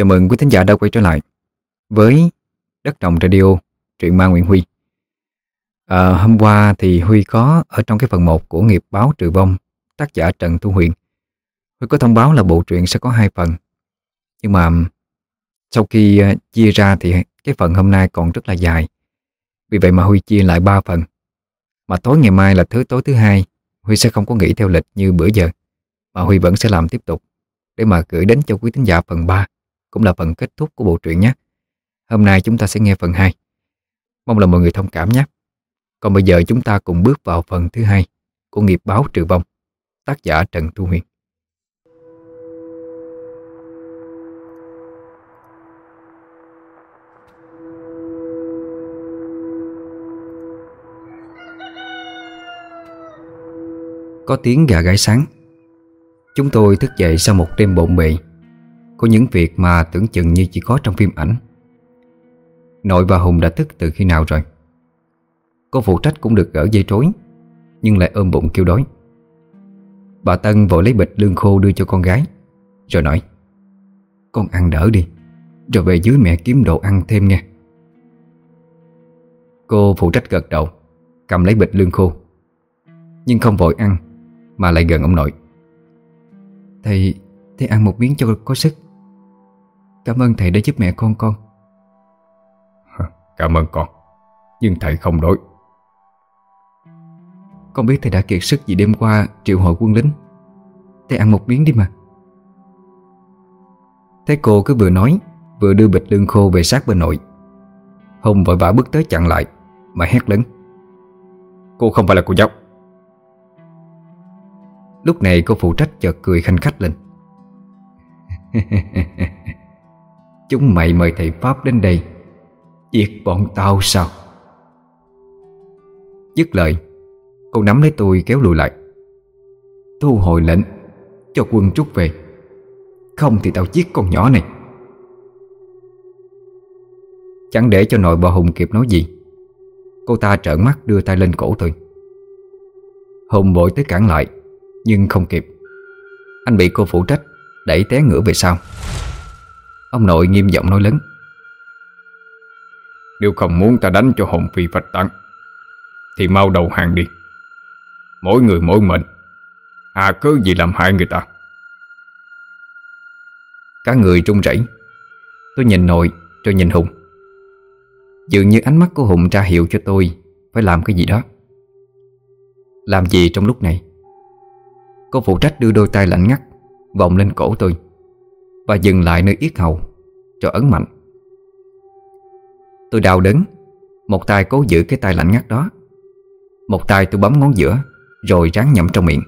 Chào mừng quý thính giả đã quay trở lại với Đất Đồng Radio, truyện ma Nguyễn Huy. À, hôm qua thì Huy có ở trong cái phần 1 của nghiệp báo trừ vong tác giả Trần Thu Huyền. Huy có thông báo là bộ truyện sẽ có hai phần. Nhưng mà sau khi à, chia ra thì cái phần hôm nay còn rất là dài. Vì vậy mà Huy chia lại ba phần. Mà tối ngày mai là thứ tối thứ hai, Huy sẽ không có nghỉ theo lịch như bữa giờ. Mà Huy vẫn sẽ làm tiếp tục để mà gửi đến cho quý thính giả phần 3 cũng là phần kết thúc của bộ truyện nhé. Hôm nay chúng ta sẽ nghe phần 2. Mong là mọi người thông cảm nhé. Còn bây giờ chúng ta cùng bước vào phần thứ hai của nghiệp báo trừ vong, tác giả Trần Thu Huyền. Có tiếng gà gáy sáng Chúng tôi thức dậy sau một đêm bộn bề của những việc mà tưởng chừng như chỉ có trong phim ảnh. Nội và Hùng đã thức từ khi nào rồi? Cô phụ trách cũng được gỡ dây trối Nhưng lại ôm bụng kêu đói. Bà Tân vội lấy bịch lương khô đưa cho con gái Rồi nói Con ăn đỡ đi Rồi về dưới mẹ kiếm đồ ăn thêm nha Cô phụ trách gật đầu Cầm lấy bịch lương khô Nhưng không vội ăn Mà lại gần ông nội. Thầy, thầy ăn một miếng cho có sức. Cảm ơn thầy đã giúp mẹ con con. Cảm ơn con. Nhưng thầy không đổi. Con biết thầy đã kiệt sức vì đêm qua triệu hồi quân lính. Thầy ăn một miếng đi mà. Thấy cô cứ vừa nói Vừa đưa bịch lương khô về sát bên nội. Hùng vội vã bước tới chặn lại Mà hét lớn. Cô không phải là cô giáo Lúc này cô phụ trách chợt cười khanh khách lên Chúng mày mời thầy Pháp đến đây. Giết bọn tao sao? Dứt lời Cô nắm lấy tôi kéo lùi lại. Thu hồi lệnh, Cho quân rút về. Không thì tao giết con nhỏ này. Chẳng để cho nội bà Hùng kịp nói gì, Cô ta trợn mắt đưa tay lên cổ tôi. Hùng vội tới cản lại, Nhưng không kịp. Anh bị cô phụ trách, Đẩy té ngửa về sau. Ông nội nghiêm giọng nói lớn. Nếu không muốn ta đánh cho hồn phi phách tán, Thì mau đầu hàng đi. Mỗi người mỗi mệnh. À cứ gì làm hại người ta? Cả người trung rẩy. Tôi nhìn nội rồi nhìn Hùng. Dường như ánh mắt của Hùng ra hiệu cho tôi Phải làm cái gì đó. Làm gì trong lúc này? Cô phụ trách đưa đôi tay lạnh ngắt, Vòng lên cổ tôi. Và dừng lại nơi yết hầu Cho ấn mạnh. Tôi đau đớn, Một tay cố giữ cái tay lạnh ngắt đó. Một tay tôi bấm ngón giữa, Rồi ráng nhậm trong miệng.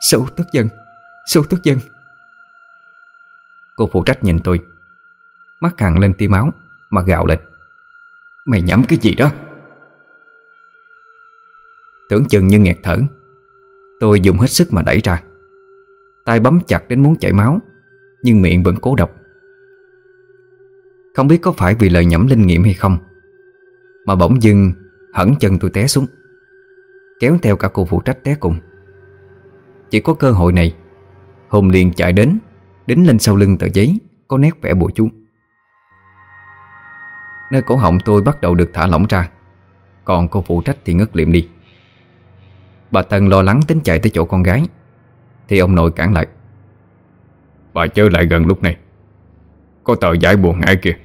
Sâu tức dân Sâu tức dân Cô phụ trách nhìn tôi, Mắt hằng lên tia máu Mà gạo lên. Mày nhắm cái gì đó? Tưởng chừng như nghẹt thở, Tôi dùng hết sức mà đẩy ra. Tay bấm chặt đến muốn chảy máu. Nhưng miệng vẫn cố đọc. Không biết có phải vì lời nhẩm linh nghiệm hay không, Mà bỗng dưng Hẳn chân tôi té xuống, Kéo theo cả cô phụ trách té cùng. Chỉ có cơ hội này, Hùng liền chạy đến, Đính lên sau lưng tờ giấy Có nét vẽ bùa chú. Nơi cổ họng tôi bắt đầu được thả lỏng ra, Còn cô phụ trách thì ngất liệm đi. Bà Tân lo lắng tính chạy tới chỗ con gái, Thì ông nội cản lại. Bà chớ lại gần lúc này. Có tờ giải buồn ngại kìa.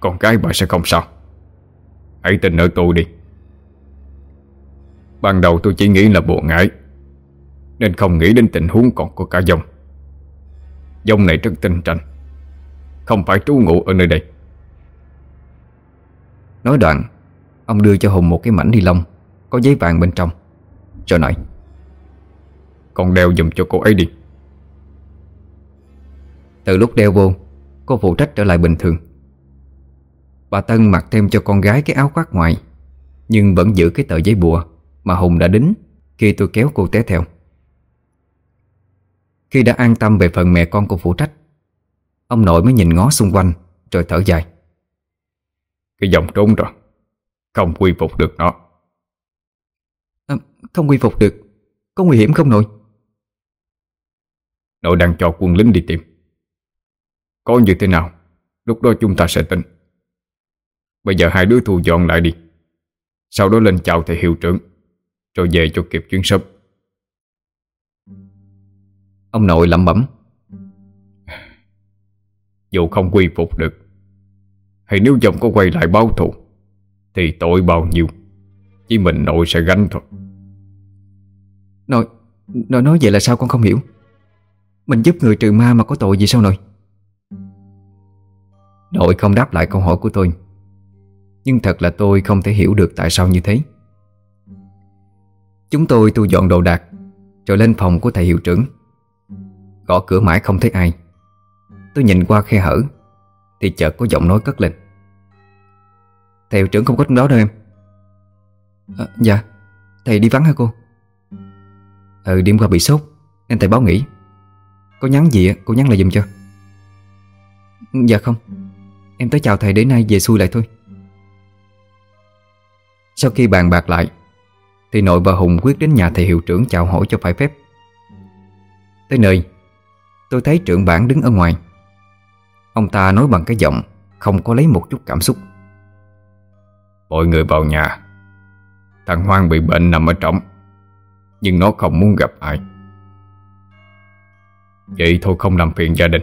Con cái bà sẽ không sao. Hãy tin ở tôi đi. Ban đầu tôi chỉ nghĩ là buồn ngại Nên không nghĩ đến tình huống còn của cả dông Dông này rất tinh tranh Không phải trú ngụ ở nơi đây. Nói đoạn, Ông đưa cho Hùng một cái mảnh ni lông, Có giấy vàng bên trong Rồi nói, Con đeo dùm cho cô ấy đi. Từ lúc đeo vô Cô phụ trách trở lại bình thường. Bà Tân mặc thêm cho con gái cái áo khoác ngoài Nhưng vẫn giữ cái tờ giấy bùa Mà Hùng đã đính Khi tôi kéo cô té theo. Khi đã an tâm về phần mẹ con cô phụ trách Ông nội mới nhìn ngó xung quanh Rồi thở dài. Cái dòng trốn rồi Không quy phục được nó. À, Không quy phục được Có nguy hiểm không nội? Nội đang cho quân lính đi tìm Có như thế nào? Lúc đó chúng ta sẽ tin Bây giờ hai đứa thu dọn lại đi. Sau đó lên chào thầy hiệu trưởng Rồi về cho kịp chuyến sớm. Ông nội lẩm bẩm. Dù không quy phục được Hay nếu dòng có quay lại báo thù Thì tội bao nhiêu? Chỉ mình nội sẽ gánh thôi. Nội Nội nói vậy là sao con không hiểu? Mình giúp người trừ ma mà có tội gì sao nội Nội không đáp lại câu hỏi của tôi. Nhưng thật là tôi không thể hiểu được tại sao như thế. Chúng tôi tu dọn đồ đạc Rồi lên phòng của thầy hiệu trưởng. Gõ cửa mãi không thấy ai. Tôi nhìn qua khe hở Thì chợt có giọng nói cất lên. Thầy hiệu trưởng không có trong đó đâu em. À, Dạ Thầy đi vắng hả cô? Ừ đêm qua bị sốt Nên thầy báo nghỉ. Có nhắn gì cô nhắn lại dùm cho. Ừ, dạ không. Em tới chào thầy để nay về xuôi lại thôi. Sau khi bàn bạc lại, Thì nội và Hùng quyết đến nhà thầy hiệu trưởng chào hỏi cho phải phép. Tới nơi, Tôi thấy trưởng bản đứng ở ngoài. Ông ta nói bằng cái giọng Không có lấy một chút cảm xúc. Mọi người vào nhà. Thằng Hoang bị bệnh nằm ở trong Nhưng nó không muốn gặp ai. Vậy thôi không làm phiền gia đình.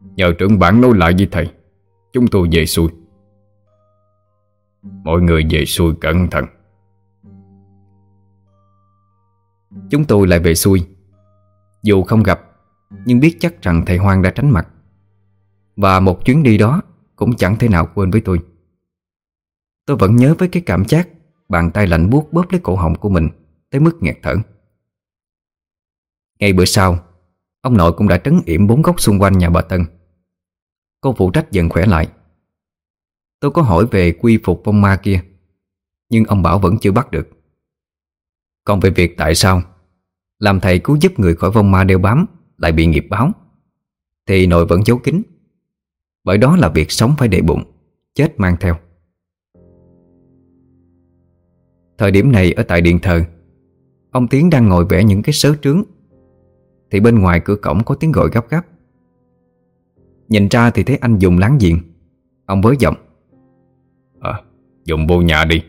Nhờ trưởng bản nói lại với thầy. Chúng tôi về xuôi. Mọi người về xuôi cẩn thận. Chúng tôi lại về xuôi. Dù không gặp, Nhưng biết chắc rằng thầy Hoang đã tránh mặt. Và một chuyến đi đó Cũng chẳng thể nào quên với tôi. Tôi vẫn nhớ với cái cảm giác Bàn tay lạnh buốt bóp lấy cổ họng của mình Tới mức nghẹt thở. Ngay bữa sau, Ông nội cũng đã trấn yểm bốn góc xung quanh nhà bà Tân. Cô phụ trách dần khỏe lại. Tôi có hỏi về quy phục vong ma kia, Nhưng ông bảo vẫn chưa bắt được. Còn về việc tại sao Làm thầy cứu giúp người khỏi vong ma đeo bám Lại bị nghiệp báo, Thì nội vẫn giấu kín. Bởi đó là việc sống phải để bụng, Chết mang theo. Thời điểm này ở tại điện thờ, Ông Tiến đang ngồi vẽ những cái sớ trướng, Thì bên ngoài cửa cổng có tiếng gọi gấp gáp. Nhìn ra thì thấy anh dùng láng giềng. Ông với giọng. À dùng vô nhà đi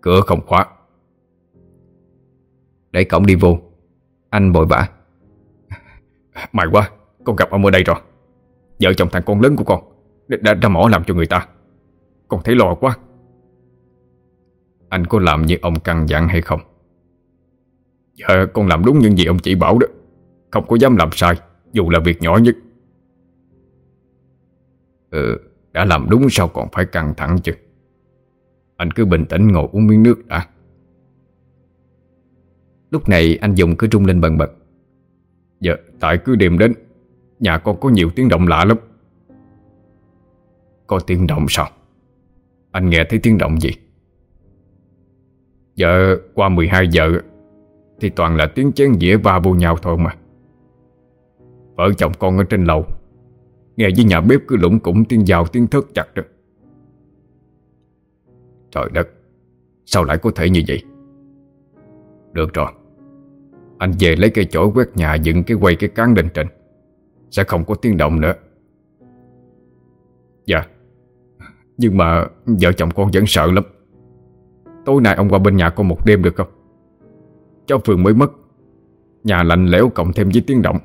Cửa không khóa. Để cổng đi vô. Anh bội vã. May quá Con gặp ông ở đây rồi. Vợ chồng thằng con lớn của con Đã, đã ra mỏ làm cho người ta. Con thấy lo quá. Anh có làm như ông căn dặn hay không? Dạ con làm đúng những gì ông chỉ bảo đó. Không có dám làm sai Dù là việc nhỏ nhất Ừ Đã làm đúng sao còn phải căng thẳng chứ? Anh cứ bình tĩnh ngồi uống miếng nước đã. Lúc này anh Dùng cứ rung lên bần bật. Dạ tại cứ đêm đến, Nhà con có nhiều tiếng động lạ lắm. Có tiếng động sao? Anh nghe thấy tiếng động gì? Dạ qua 12 giờ Thì toàn là tiếng chén dĩa va vô nhau thôi mà. Vợ chồng con ở trên lầu Nghe với nhà bếp cứ lũng củng tiếng giàu tiếng thớt chặt rồi Trời đất, Sao lại có thể như vậy? Được rồi, Anh về lấy cây chổi quét nhà dựng cái quay cái cán lên trên. Sẽ không có tiếng động nữa. Dạ Nhưng mà vợ chồng con vẫn sợ lắm. Tối nay ông qua bên nhà con một đêm được không? Cháu Phương mới mất. Nhà lạnh lẽo cộng thêm với tiếng động.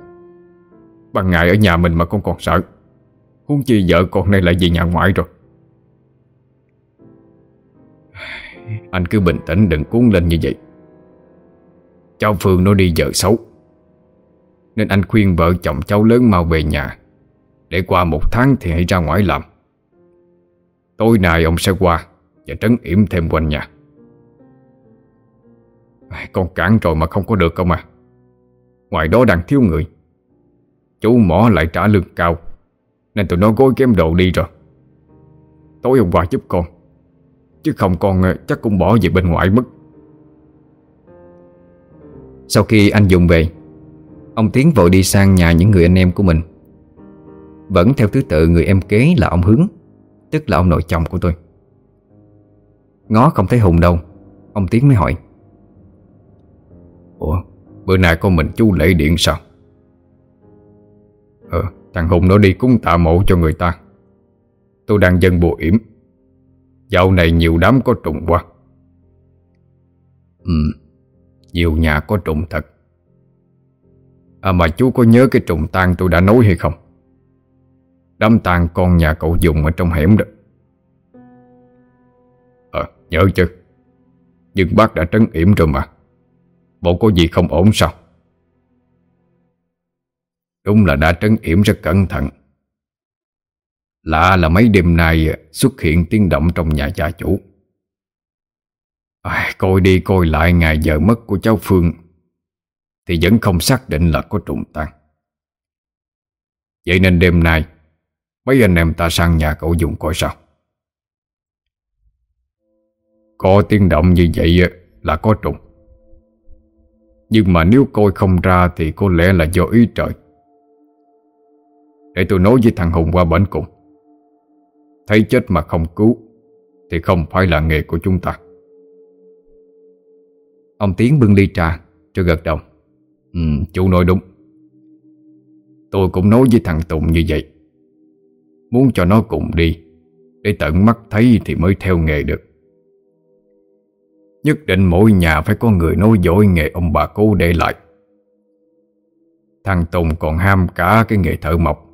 Bằng ngày ở nhà mình mà con còn sợ. Huống chi vợ con này lại về nhà ngoại rồi. Anh cứ bình tĩnh, đừng cuốn lên như vậy. Cháu Phương nó đi vợ xấu, Nên anh khuyên vợ chồng cháu lớn mau về nhà. Để qua một tháng thì hãy ra ngoài làm. Tối nay ông sẽ qua Và trấn yểm thêm quanh nhà. Con cản rồi mà không có được không à? Ngoài đó đang thiếu người, Chú mỏ lại trả lương cao. Nên tụi nó gối kém đồ đi rồi. Tối hôm qua giúp con, Chứ không con ờ, chắc cũng bỏ về bên ngoài mất. Sau khi anh Dùng về, Ông Tiến vội đi sang nhà những người anh em của mình. Vẫn theo thứ tự người em kế là ông Hướng Tức là ông nội chồng của tôi. Ngó không thấy Hùng đâu, Ông Tiến mới hỏi. Ủa, Bữa nay con mình chú lễ điện sao? Ờ Thằng Hùng nó đi cúng tạ mộ cho người ta. Tôi đang dân bùa yểm. Dạo này nhiều đám có trùng quá. Ừ Nhiều nhà có trùng thật. À mà chú có nhớ cái trùng tang tôi đã nói hay không? Đám tang con nhà cậu dùng ở trong hẻm đó. Ờ nhớ chứ. Nhưng bác đã trấn yểm rồi mà. Bộ có gì không ổn sao? Đúng là đã trấn yểm rất cẩn thận. Lạ là mấy đêm nay xuất hiện tiếng động trong nhà gia chủ. À, Coi đi coi lại ngày giờ mất của cháu Phương Thì vẫn không xác định là có trùng tăng. Vậy nên đêm nay Mấy anh em ta sang nhà cậu dùng coi sao? Có tiếng động như vậy là có trùng. Nhưng mà nếu coi không ra Thì có lẽ là do ý trời. Để tôi nói với thằng Hùng qua bển cùng. Thấy chết mà không cứu, Thì không phải là nghề của chúng ta. Ông Tiến bưng ly trà, Cho gật đầu. Ừ chú nói đúng. Tôi cũng nói với thằng Tùng như vậy. Muốn cho nó cùng đi, Để tận mắt thấy thì mới theo nghề được. Nhất định mỗi nhà phải có người nói dối nghề ông bà cố để lại. Thằng Tùng còn ham cả cái nghề thợ mộc.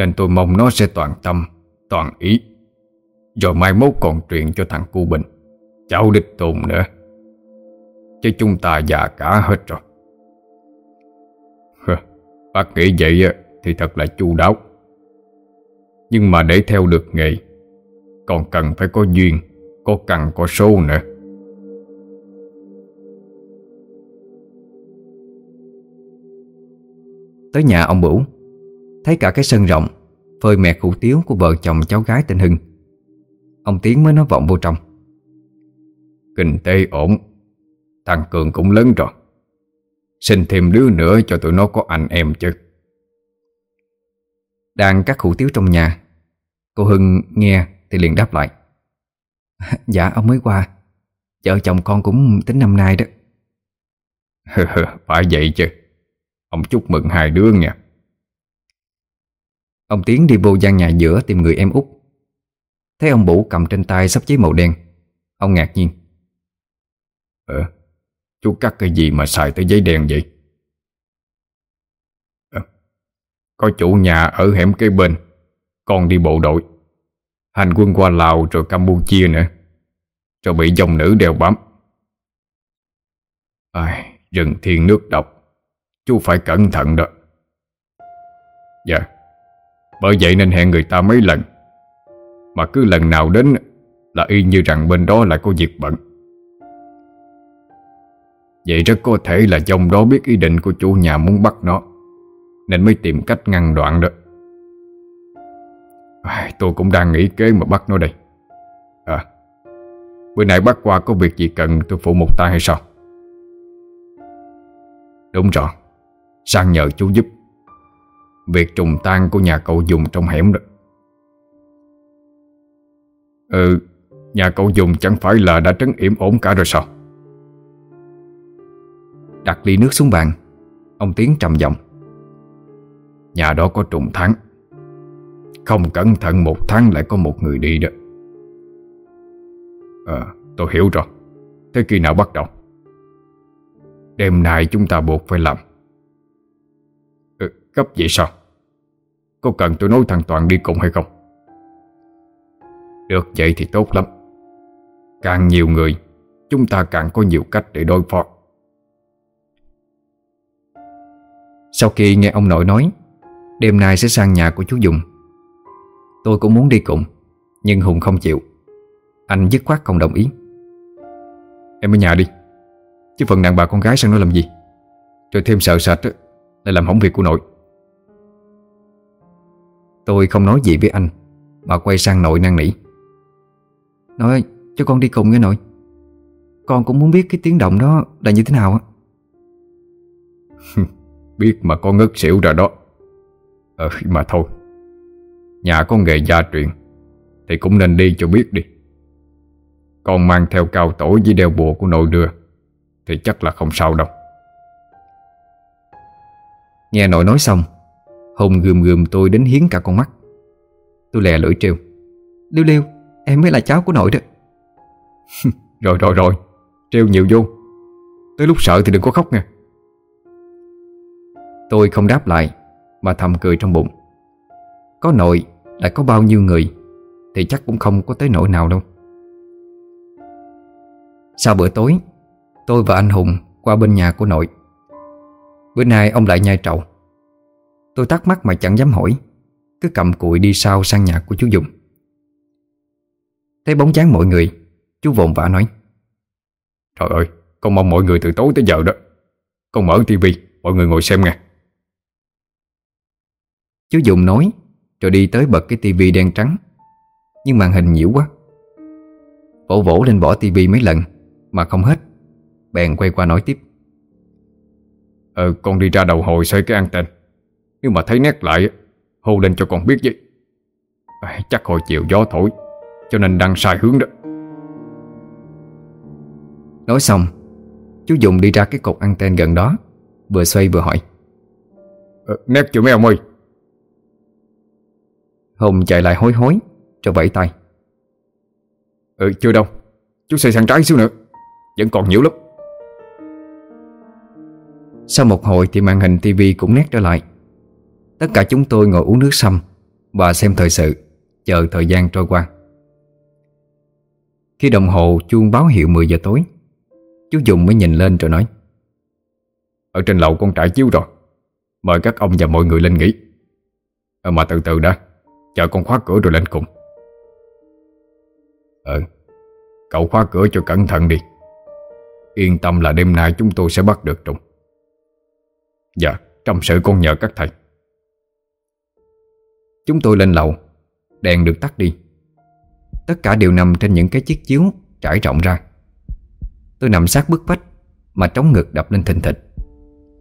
Nên tôi mong nó sẽ toàn tâm, toàn ý. Rồi mai mốt còn truyền cho thằng cu Bình. Cháu đích tùng nữa. Chứ chúng ta già cả hết rồi. Bác nghĩ vậy thì thật là chu đáo. Nhưng mà để theo được nghề, Còn cần phải có duyên, Có cần có số nữa. Tới nhà ông Bửu. Thấy cả cái sân rộng Phơi mẹ hủ tiếu của vợ chồng cháu gái tên Hưng. Ông Tiến mới nói vọng vô trong. Kinh tế ổn Thằng Cường cũng lớn rồi. Sinh thêm đứa nữa cho tụi nó có anh em chứ. Đang cắt hủ tiếu trong nhà Cô Hưng nghe thì liền đáp lại. Dạ ông mới qua. Vợ chồng con cũng tính năm nay đó. Phải vậy chứ. Ông chúc mừng hai đứa nha Ông Tiến đi vô gian nhà giữa tìm người em út. Thấy ông Bủ cầm trên tay sắp giấy màu đen. Ông ngạc nhiên. Ờ Chú cắt cái gì mà xài tới giấy đen vậy? Ờ, Có chủ nhà ở hẻm kế bên. Con đi bộ đội. Hành quân qua Lào rồi Campuchia nữa. Rồi bị dòng nữ đeo bám. Ai, Rừng thiên nước độc. Chú phải cẩn thận đó. Dạ bởi vậy nên hẹn người ta mấy lần. Mà cứ lần nào đến Là y như rằng bên đó lại có việc bận. Vậy rất có thể là dòng đó biết ý định của chủ nhà muốn bắt nó Nên mới tìm cách ngăn đoạn đó. À, Tôi cũng đang nghĩ kế mà bắt nó đây. À Bữa nay bắt qua có việc gì cần tôi phụ một tay hay sao? Đúng rồi Sang nhờ chú giúp. Việc trùng tan của nhà cậu dùng trong hẻm rồi Ừ Nhà cậu dùng chẳng phải là đã trấn yểm ổn cả rồi sao? Đặt ly nước xuống bàn. Ông Tiến trầm giọng. Nhà đó có trùng tháng. Không cẩn thận một tháng lại có một người đi đó. Ờ tôi hiểu rồi. Thế khi nào bắt đầu? Đêm nay chúng ta buộc phải làm. Ừ, Cấp vậy sao? Có cần tôi nói thằng Toàn đi cùng hay không? Được vậy thì tốt lắm. Càng nhiều người, Chúng ta càng có nhiều cách để đối phó. Sau khi nghe ông nội nói, Đêm nay sẽ sang nhà của chú Dùng. Tôi cũng muốn đi cùng, Nhưng Hùng không chịu. Anh dứt khoát không đồng ý. Em ở nhà đi, Chứ phần đàn bà con gái sang nó làm gì? Rồi thêm sợ sệt Lại làm hỏng việc của nội. Tôi không nói gì với anh, Mà quay sang nội năn nỉ. Nội cho con đi cùng nghe nội. Con cũng muốn biết cái tiếng động đó là như thế nào á. Biết mà con ngất xỉu rồi đó. Ờ mà thôi. Nhà có nghề gia truyền, Thì cũng nên đi cho biết đi. Con mang theo cao tổ với đeo bùa của nội đưa, Thì chắc là không sao đâu. Nghe nội nói xong Hùng gườm gườm tôi đến hiến cả con mắt. Tôi lè lưỡi trêu. Liêu liêu, em mới là cháu của nội đó. Rồi rồi rồi. Trêu nhiều vô. Tới lúc sợ thì đừng có khóc nha. Tôi không đáp lại, Mà thầm cười trong bụng. Có nội lại có bao nhiêu người, Thì chắc cũng không có tới nỗi nào đâu. Sau bữa tối, Tôi và anh Hùng qua bên nhà của nội. Bữa nay ông lại nhai trậu Tôi thắc mắc mà chẳng dám hỏi. Cứ cầm cụi đi sau sang nhà của chú Dùng. Thấy bóng dáng mọi người, Chú vồn vã nói. Trời ơi, Con mong mọi người từ tối tới giờ đó. Con mở tivi, Mọi người ngồi xem nghe. Chú Dùng nói, Rồi đi tới bật cái tivi đen trắng. Nhưng màn hình nhiễu quá. Vỗ vỗ lên bỏ tivi mấy lần, Mà không hết. Bèn quay qua nói tiếp. Ờ con đi ra đầu hồi xoay cái anten. Nếu mà thấy nét lại Hô lên cho con biết vậy à, Chắc hồi chiều gió thổi Cho nên đang sai hướng đó. Nói xong Chú Dùng đi ra cái cột anten gần đó Vừa xoay vừa hỏi. Ờ, Nét chưa mấy ông ơi? Hùng chạy lại hối hối Rồi vẫy tay. Ừ chưa đâu Chú xoay sang trái xíu nữa Vẫn còn nhiều lắm. Sau một hồi thì màn hình tivi cũng nét trở lại Tất cả chúng tôi ngồi uống nước sâm Và xem thời sự Chờ thời gian trôi qua. Khi đồng hồ chuông báo hiệu 10 giờ tối Chú Dùng mới nhìn lên rồi nói Ở trên lầu con trải chiếu rồi. Mời các ông và mọi người lên nghỉ. À, Mà từ từ đã Chờ con khóa cửa rồi lên cùng. Ờ Cậu khóa cửa cho cẩn thận đi. Yên tâm là đêm nay chúng tôi sẽ bắt được trùng Dạ Trong sự con nhờ các thầy. Chúng tôi lên lầu. Đèn được tắt đi. Tất cả đều nằm trên những cái chiếc chiếu Trải rộng ra. Tôi nằm sát bức vách Mà trống ngực đập lên thình thịch.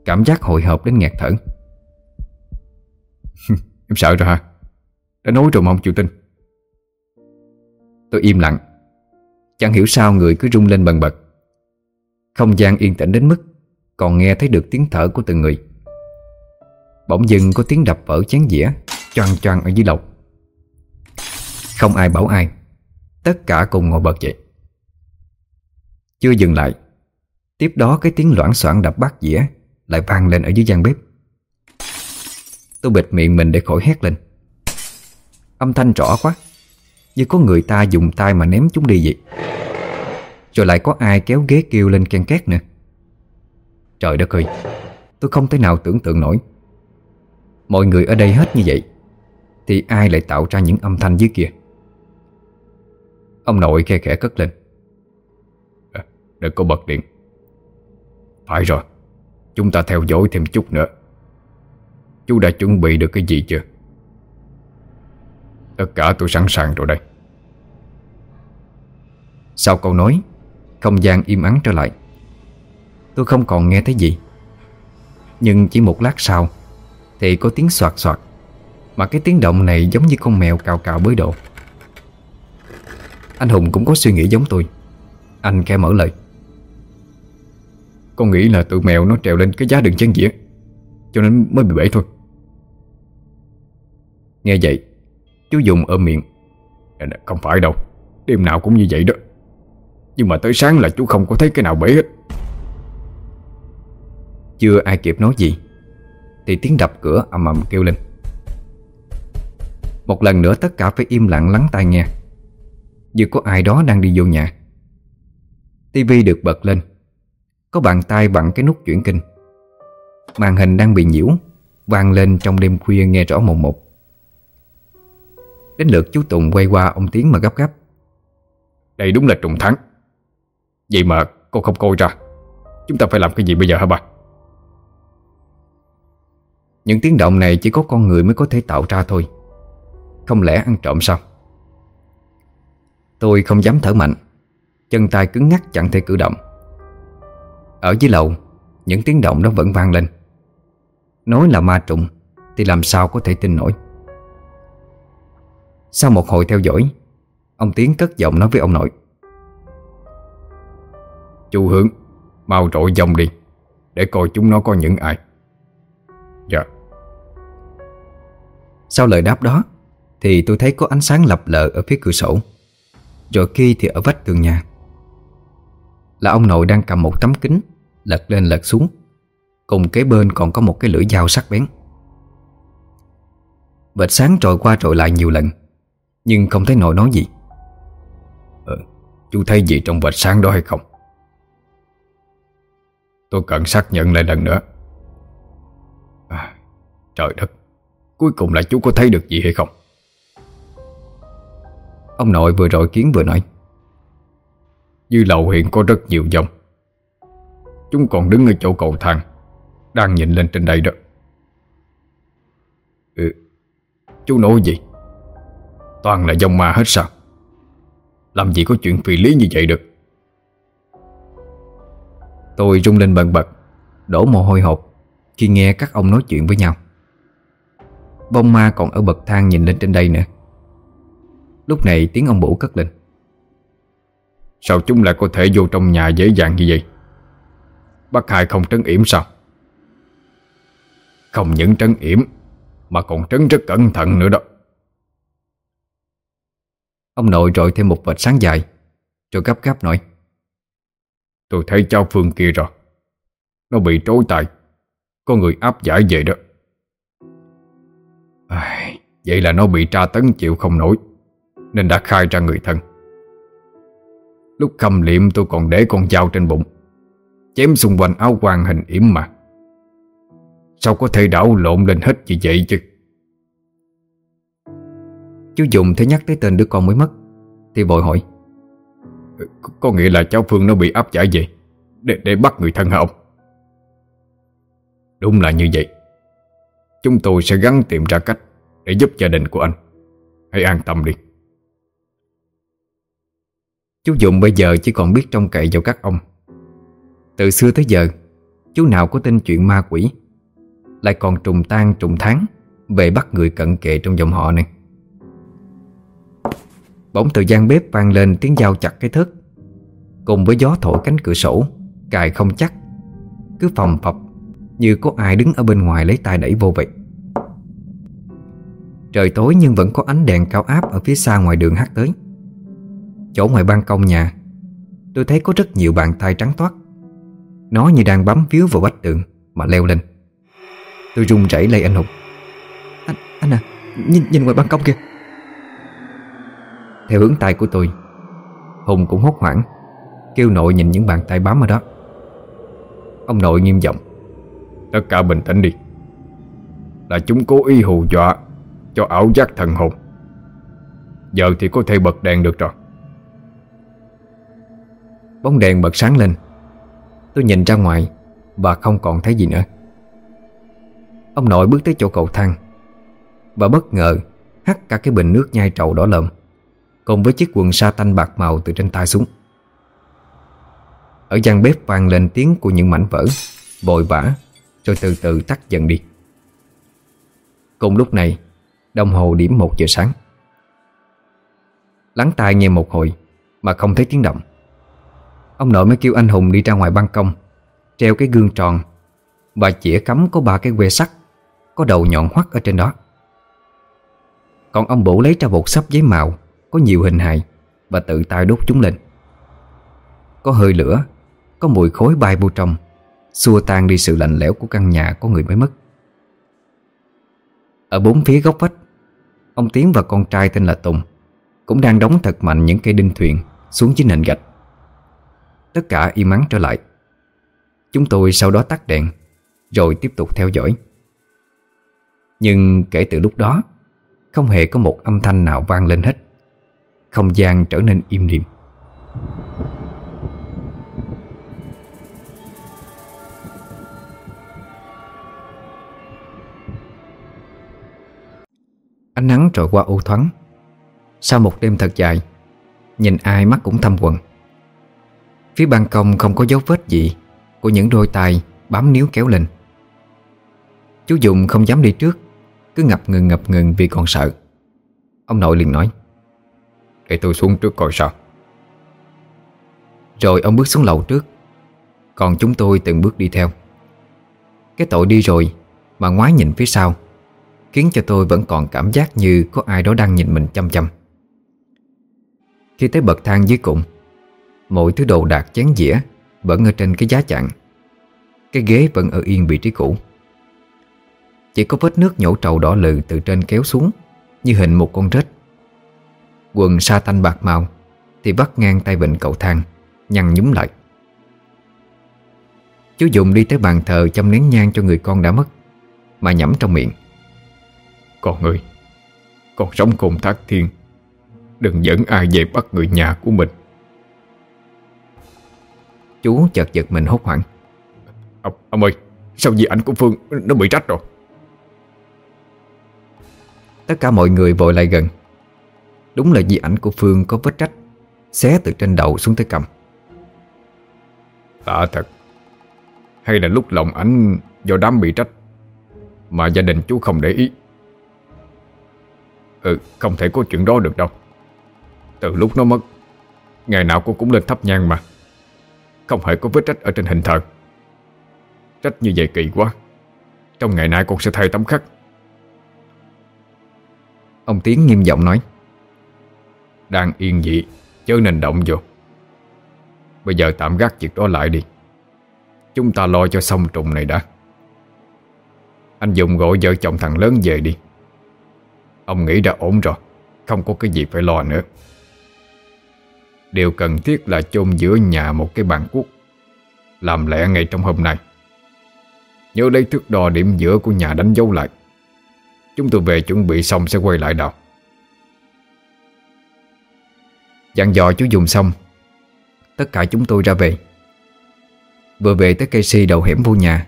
Cảm giác hồi hộp đến nghẹt thở. Em sợ rồi hả? Đã nói rồi mà không chịu tin. Tôi im lặng. Chẳng hiểu sao người cứ rung lên bần bật. Không gian yên tĩnh đến mức Còn nghe thấy được tiếng thở của từng người. Bỗng dưng có tiếng đập vỡ chén dĩa. Choang choang ở dưới lầu. Không ai bảo ai, Tất cả cùng ngồi bật dậy. Chưa dừng lại, Tiếp đó cái tiếng loãng xoảng đập bát dĩa Lại vang lên ở dưới gian bếp. Tôi bịt miệng mình để khỏi hét lên. Âm thanh rõ quá, Như có người ta dùng tay mà ném chúng đi vậy. Rồi lại có ai kéo ghế kêu lên ken két nữa. Trời đất ơi, Tôi không thể nào tưởng tượng nổi. Mọi người ở đây hết như vậy. Thì ai lại tạo ra những âm thanh dưới kia? Ông nội khe khẽ cất lên. À, Đừng có bật điện. Phải rồi Chúng ta theo dõi thêm chút nữa. Chú đã chuẩn bị được cái gì chưa? Tất cả tôi sẵn sàng rồi đây. Sau câu nói Không gian im ắng trở lại. Tôi không còn nghe thấy gì. Nhưng chỉ một lát sau Thì có tiếng soạt soạt mà cái tiếng động này giống như con mèo cào cào bới độ. Anh Hùng cũng có suy nghĩ giống tôi. Anh khe mở lời. Con nghĩ là tụi mèo nó trèo lên cái giá đường chân dĩa, Cho nên mới bị bể thôi. Nghe vậy, Chú Dùng ở miệng. Không phải đâu, Đêm nào cũng như vậy đó. Nhưng mà tới sáng là chú không có thấy cái nào bể hết. Chưa ai kịp nói gì, Thì tiếng đập cửa ầm ầm kêu lên. Một lần nữa tất cả phải im lặng lắng tai nghe. Như có ai đó đang đi vô nhà. Tivi được bật lên. Có bàn tay vặn cái nút chuyển kinh. Màn hình đang bị nhiễu vang lên trong đêm khuya nghe rõ một một. Đến lượt chú Tùng quay qua ông Tiến mà gấp gáp. Đây đúng là trùng thắng. Vậy mà cô không coi ra. Chúng ta phải làm cái gì bây giờ hả bà? Những tiếng động này chỉ có con người mới có thể tạo ra thôi không lẽ ăn trộm sao? Tôi không dám thở mạnh. Chân tay cứng ngắc chẳng thể cử động. Ở dưới lầu, Những tiếng động đó vẫn vang lên. Nói là ma trùng, Thì làm sao có thể tin nổi? Sau một hồi theo dõi, Ông Tiến cất giọng nói với ông nội. Chú Hướng, Mau trội dòng đi, Để coi chúng nó có những ai. Dạ. Sau lời đáp đó thì tôi thấy có ánh sáng lập lờ ở phía cửa sổ. Rồi khi thì ở vách tường nhà. Là ông nội đang cầm một tấm kính Lật lên lật xuống. Cùng kế bên còn có một cái lưỡi dao sắc bén. Vệt sáng trội qua trội lại nhiều lần Nhưng không thấy nội nói gì. Ờ, Chú thấy gì trong vệt sáng đó hay không? Tôi cần xác nhận lại lần nữa. À, Trời đất Cuối cùng là chú có thấy được gì hay không? Ông nội vừa rồi kiến vừa nói. Dư lầu hiện có rất nhiều dòng. Chúng còn đứng ở chỗ cầu thang, Đang nhìn lên trên đây đó. Ừ Chú nói gì? Toàn là dòng ma hết sao? Làm gì có chuyện phi lý như vậy được? Tôi rung lên bần bật, Đổ mồ hôi hột Khi nghe các ông nói chuyện với nhau. Vong ma còn ở bậc thang nhìn lên trên đây nữa. Lúc này tiếng ông Bủ cất lên. Sao chúng lại có thể vô trong nhà dễ dàng như vậy? Bác hai không trấn yểm sao? Không những trấn yểm Mà còn trấn rất cẩn thận nữa đó. Ông nội rọi thêm một vệt sáng dài Rồi gấp gáp nói. Tôi thấy cháu Phương kia rồi. Nó bị trối tài Có người áp giải về đó. À, Vậy là nó bị tra tấn chịu không nổi nên đã khai ra người thân. Lúc khâm liệm tôi còn để con dao trên bụng Chém xung quanh áo quan hình yểm mà. Sao có thể đảo lộn lên hết như vậy chứ? Chú Dùng thấy nhắc tới tên đứa con mới mất Thì vội hỏi ờ, Có nghĩa là cháu Phương nó bị áp giải về Để, để bắt người thân hả ông? Đúng là như vậy. Chúng tôi sẽ gắn tìm ra cách Để giúp gia đình của anh. Hãy an tâm đi. Chú Dụng bây giờ chỉ còn biết trông cậy vào các ông. Từ xưa tới giờ, Chú nào có tin chuyện ma quỷ, Lại còn trùng tan, trùng tháng Về bắt người cận kề trong dòng họ này. Bỗng từ gian bếp vang lên tiếng dao chặt cái thớt. Cùng với gió thổi cánh cửa sổ, Cài không chắc, Cứ phòng phập Như có ai đứng ở bên ngoài lấy tay đẩy vô vậy. Trời tối nhưng vẫn có ánh đèn cao áp Ở phía xa ngoài đường hát tới. Chỗ ngoài ban công nhà Tôi thấy có rất nhiều bàn tay trắng toát. Nó như đang bấm phiếu vào vách tường Mà leo lên. Tôi run rẩy lấy anh Hùng. Anh, anh à, nhìn, nhìn ngoài ban công kìa. Theo hướng tay của tôi Hùng cũng hốt hoảng Kêu nội nhìn những bàn tay bám ở đó. Ông nội nghiêm giọng Tất cả bình tĩnh đi. Là chúng cố ý hù dọa Cho ảo giác thần hồn. Giờ thì có thể bật đèn được rồi Bóng đèn bật sáng lên. Tôi nhìn ra ngoài Và không còn thấy gì nữa. Ông nội bước tới chỗ cầu thang Và bất ngờ Hắt cả cái bình nước nhai trầu đỏ lợm, Cùng với chiếc quần sa tanh bạc màu từ trên tay xuống. Ở gian bếp vang lên tiếng của những mảnh vỡ, Vội vã, Rồi từ từ tắt dần đi. Cùng lúc này, Đồng hồ điểm một giờ sáng. Lắng tai nghe một hồi Mà không thấy tiếng động. Ông nội mới kêu anh Hùng đi ra ngoài ban công, Treo cái gương tròn. Và chĩa cắm có ba cái que sắt, Có đầu nhọn hoắt ở trên đó. Còn ông bổ lấy ra bột sắp giấy màu, Có nhiều hình hài Và tự tay đốt chúng lên. Có hơi lửa, Có mùi khối bay vô trong, Xua tan đi sự lạnh lẽo của căn nhà có người mới mất. Ở bốn phía góc vách, Ông Tiến và con trai tên là Tùng Cũng đang đóng thật mạnh những cây đinh thuyền Xuống dưới nền gạch. Tất cả im ắng trở lại. Chúng tôi sau đó tắt đèn, Rồi tiếp tục theo dõi. Nhưng kể từ lúc đó, Không hề có một âm thanh nào vang lên hết. Không gian trở nên im lìm. Ánh nắng trội qua u thoáng. Sau một đêm thật dài, Nhìn ai mắt cũng thâm quần Phía ban công không có dấu vết gì Của những đôi tay bám níu kéo lên. Chú Dụng không dám đi trước, Cứ ngập ngừng ngập ngừng vì còn sợ. Ông nội liền nói, Để tôi xuống trước coi sao. Rồi ông bước xuống lầu trước, Còn chúng tôi từng bước đi theo. Cái tội đi rồi Mà ngoái nhìn phía sau Khiến cho tôi vẫn còn cảm giác như Có ai đó đang nhìn mình chăm chăm. Khi tới bậc thang dưới cùng Mọi thứ đồ đạc chén dĩa Vẫn ở trên cái giá chặn. Cái ghế vẫn ở yên vị trí cũ. Chỉ có vết nước nhổ trầu đỏ lừ Từ trên kéo xuống, Như hình một con rết. Quần sa tanh bạc màu Thì bắt ngang tay vịnh cầu thang, Nhăn nhúm lại. Chú Dùng đi tới bàn thờ châm nén nhang cho người con đã mất, Mà nhẩm trong miệng. Con ơi, Con sống cùng thác thiên. Đừng dẫn ai về bắt người nhà của mình. Chú chợt giật mình hốt hoảng. Ông, ông ơi Sao gì ảnh của Phương nó bị trách rồi? Tất cả mọi người vội lại gần. Đúng là di ảnh của Phương có vết trách Xé từ trên đầu xuống tới cầm. Lạ thật. Hay là lúc lòng ảnh do đám bị trách Mà gia đình chú không để ý? Ừ không thể có chuyện đó được đâu. Từ lúc nó mất Ngày nào cô cũng lên thắp nhang mà không hề có vết rách ở trên hình thờ. Trách như vậy kỳ quá. Trong ngày nay con sẽ thay tấm khắc. Ông Tiến nghiêm giọng nói. Đang yên dị Chớ nên động vô. Bây giờ tạm gác việc đó lại đi. Chúng ta lo cho xong trùng này đã. Anh dùng gọi vợ chồng thằng lớn về đi. Ông nghĩ đã ổn rồi, Không có cái gì phải lo nữa. Điều cần thiết là chôn giữa nhà một cái bàn cuốc. Làm lẽ ngay trong hôm nay. Nhớ lấy thước đo điểm giữa của nhà đánh dấu lại. Chúng tôi về chuẩn bị xong sẽ quay lại đào. Dặn dò chú dùng xong, Tất cả chúng tôi ra về. Vừa về tới cây si đầu hẻm vô nhà,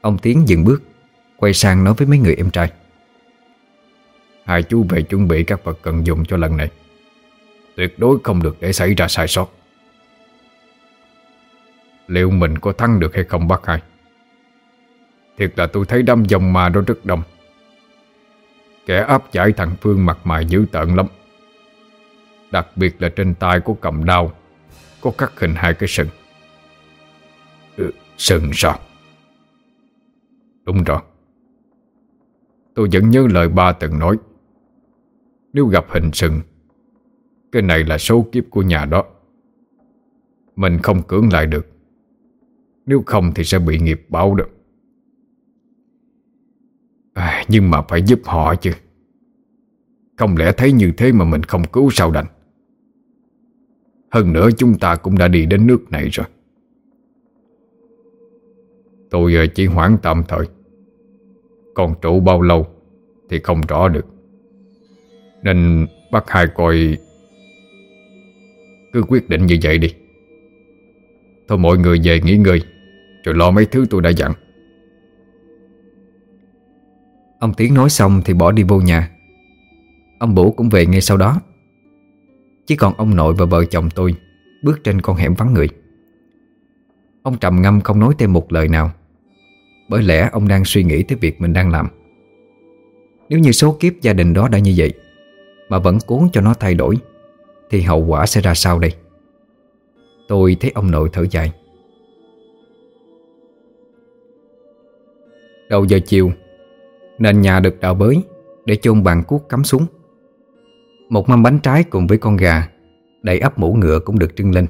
Ông Tiến dừng bước, Quay sang nói với mấy người em trai. Hai chú về chuẩn bị các vật cần dùng cho lần này. Tuyệt đối không được để xảy ra sai sót. Liệu mình có thắng được hay không bác hai? Thiệt là tôi thấy đám dòng ma đó rất đông. Kẻ áp giải thằng Phương mặt mày dữ tợn lắm. Đặc biệt là trên tay có cầm đao Có cắt hình hai cái sừng. Ừ, Sừng sao? Đúng rồi. Tôi vẫn nhớ lời ba từng nói. Nếu gặp hình sừng cái này là số kiếp của nhà đó. Mình không cưỡng lại được. Nếu không thì sẽ bị nghiệp báo được à, Nhưng mà phải giúp họ chứ. Không lẽ thấy như thế mà mình không cứu sao đành? Hơn nữa chúng ta cũng đã đi đến nước này rồi. Tôi giờ chỉ hoãn tạm thời. Còn trụ bao lâu Thì không rõ được. Nên bác hai coi cứ quyết định như vậy đi. Thôi mọi người về nghỉ ngơi, Rồi lo mấy thứ tôi đã dặn. Ông Tiến nói xong thì bỏ đi vô nhà. Ông Bủ cũng về ngay sau đó. Chỉ còn ông nội và vợ chồng tôi Bước trên con hẻm vắng người. Ông trầm ngâm không nói thêm một lời nào, Bởi lẽ ông đang suy nghĩ tới việc mình đang làm. Nếu như số kiếp gia đình đó đã như vậy, Mà vẫn cố cho nó thay đổi thì hậu quả sẽ ra sao đây? Tôi thấy ông nội thở dài. Đầu giờ chiều, Nền nhà được đào bới Để chôn bàn cuốc cắm xuống. Một mâm bánh trái cùng với con gà Đầy ấp mũ ngựa cũng được trưng lên.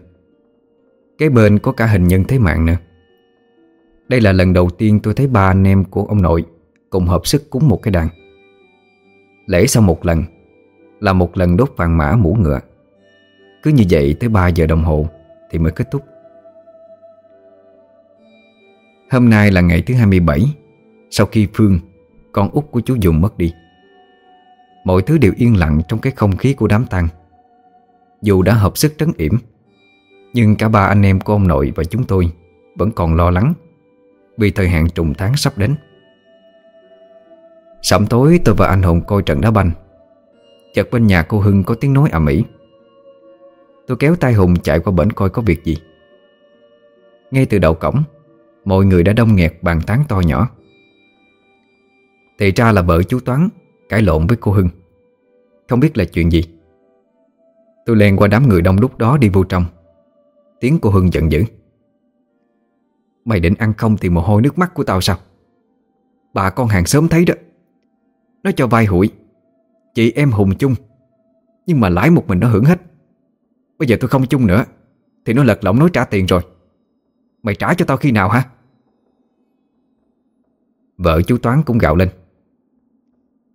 Kế bên có cả hình nhân thế mạng nữa. Đây là lần đầu tiên tôi thấy ba anh em của ông nội Cùng hợp sức cúng một cái đàn. Lễ sau một lần Là một lần đốt vàng mã mũ ngựa. Cứ như vậy tới 3 giờ đồng hồ Thì mới kết thúc. Hôm nay là ngày thứ 27 Sau khi Phương, Con út của chú Dùng mất đi, Mọi thứ đều yên lặng trong cái không khí của đám tang. Dù đã hợp sức trấn yểm, Nhưng cả ba anh em của ông nội và chúng tôi Vẫn còn lo lắng Vì thời hạn trùng tháng sắp đến. Sẩm tối tôi và anh Hùng coi trận đá banh. Chợt bên nhà cô Hưng có tiếng nói ầm ĩ. Tôi kéo tay Hùng chạy qua bển coi có việc gì. Ngay từ đầu cổng, Mọi người đã đông nghẹt bàn tán to nhỏ. Thì ra là vợ chú Toán Cãi lộn với cô Hưng. Không biết là chuyện gì. Tôi len qua đám người đông lúc đó đi vô trong. Tiếng cô Hưng giận dữ. Mày định ăn không thì mồ hôi nước mắt của tao sao? Bà con hàng xóm thấy đó. Nó cho vay hụi. Chị em hùng chung. Nhưng mà lãi một mình nó hưởng hết. Bây giờ tôi không chung nữa, Thì nó lật lỏng nói trả tiền rồi. Mày trả cho tao khi nào hả? Vợ chú Toán cũng gạo lên.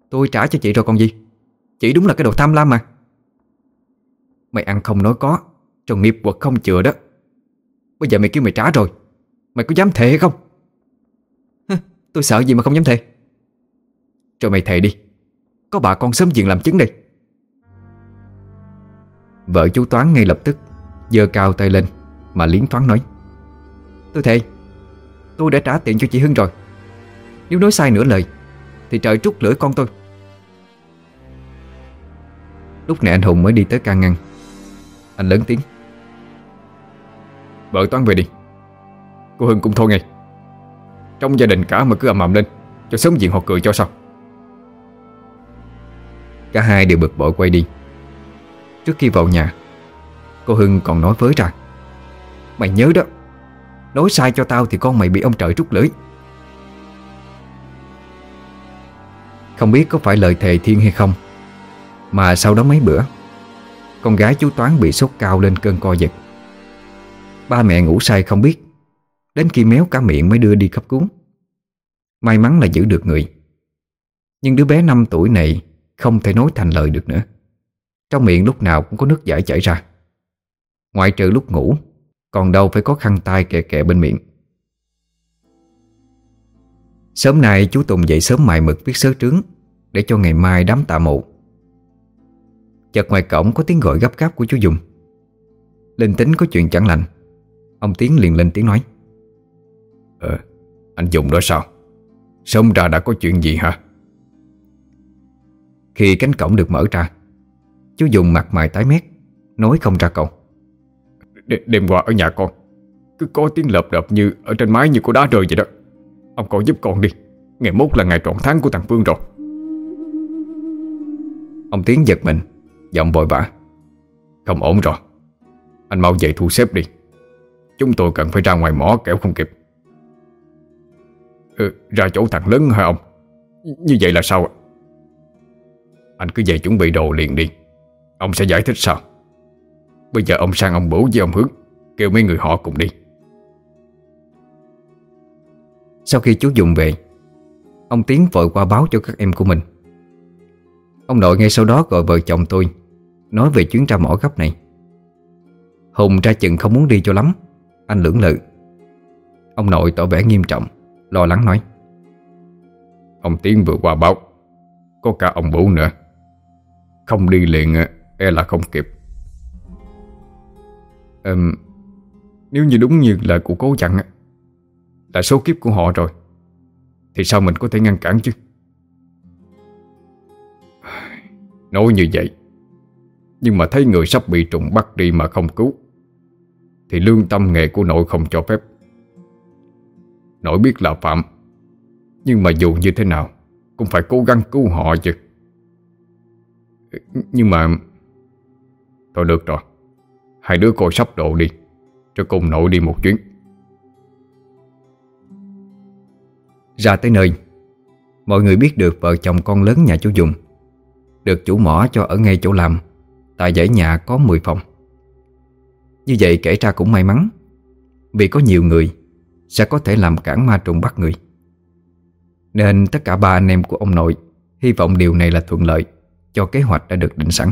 Tôi trả cho chị rồi con gì? Chị đúng là cái đồ tham lam mà. Mày ăn không nói có Tròn nghiệp quật không chừa đó. Bây giờ mày kêu mày trả rồi, Mày có dám thề hay không? Tôi sợ gì mà không dám thề. Rồi mày thề đi, Có bà con sớm diện làm chứng đây. Vợ chú Toán ngay lập tức giơ cao tay lên Mà liến thoáng nói, Tôi thề, Tôi đã trả tiền cho chị Hưng rồi. Nếu nói sai nửa lời Thì trời trút lưỡi con tôi. Lúc này anh Hùng mới đi tới can ngăn. Anh lớn tiếng, Vợ Toán về đi. Cô Hưng cũng thôi ngay. Trong gia đình cả mà cứ ầm ầm lên, Cho sớm diện họ cười cho sao. Cả hai đều bực bội quay đi. Trước khi vào nhà. Cô Hưng còn nói với ra Mày nhớ đó, Nói sai cho tao thì con mày bị ông trời trút lưỡi. Không biết có phải lời thề thiên hay không, Mà sau đó mấy bữa, Con gái chú Toán bị sốt cao lên cơn co giật. Ba mẹ ngủ say không biết, Đến khi méo cả miệng mới đưa đi cấp cứu. May mắn là giữ được người, Nhưng đứa bé 5 tuổi này Không thể nói thành lời được nữa. Trong miệng lúc nào cũng có nước giải chảy ra. Ngoại trừ lúc ngủ Còn đâu phải có khăn tay kè kè bên miệng. Sớm nay chú Tùng dậy sớm mài mực viết sớ trướng Để cho ngày mai đám tạ mộ. Chợt ngoài cổng có tiếng gọi gấp gáp của chú Dùng. Linh tính có chuyện chẳng lành. Ông Tiến liền lên tiếng nói. Ờ, anh Dùng đó sao? Sớm ra đã có chuyện gì hả? Khi cánh cổng được mở ra Chú Dùng mặt mày tái mét Nói không ra câu. Đ Đêm qua ở nhà con Cứ có tiếng lợp đợp như ở trên mái như có đá rơi vậy đó. Ông con giúp con đi Ngày mốt là ngày trọn tháng của thằng Phương rồi. Ông Tiến giật mình Giọng vội vã. Không ổn rồi Anh mau dậy thu xếp đi. Chúng tôi cần phải ra ngoài mỏ kẻo không kịp. Ừ, Ra chỗ thằng lớn hả ông? Như vậy là sao Anh cứ về chuẩn bị đồ liền đi Ông sẽ giải thích sao? Bây giờ ông sang ông bố với ông Hướng Kêu mấy người họ cùng đi. Sau khi chú Dùng về Ông Tiến vội qua báo cho các em của mình. Ông nội ngay sau đó gọi vợ chồng tôi Nói về chuyến ra mỏ gấp này. Hùng ra chừng không muốn đi cho lắm Anh lưỡng lự. Ông nội tỏ vẻ nghiêm trọng Lo lắng nói. Ông Tiến vừa qua báo Có cả ông bố nữa. Không đi liền e là không kịp. Um, Nếu như đúng như lời của cố dặn Là số kiếp của họ rồi Thì sao mình có thể ngăn cản chứ? Nói như vậy Nhưng mà thấy người sắp bị trùng bắt đi mà không cứu Thì lương tâm nghệ của nội không cho phép. Nội biết là phạm Nhưng mà dù như thế nào Cũng phải cố gắng cứu họ chứ. Nhưng mà Thôi được rồi. Hai đứa cô sắp độ đi. Cho cùng nội đi một chuyến. Ra tới nơi, Mọi người biết được vợ chồng con lớn nhà chú Dùng. Được chủ mỏ cho ở ngay chỗ làm, Tại dãy nhà có 10 phòng. Như vậy kể ra cũng may mắn, Vì có nhiều người Sẽ có thể làm cản ma trùng bắt người. Nên tất cả ba anh em của ông nội Hy vọng điều này là thuận lợi Cho kế hoạch đã được định sẵn.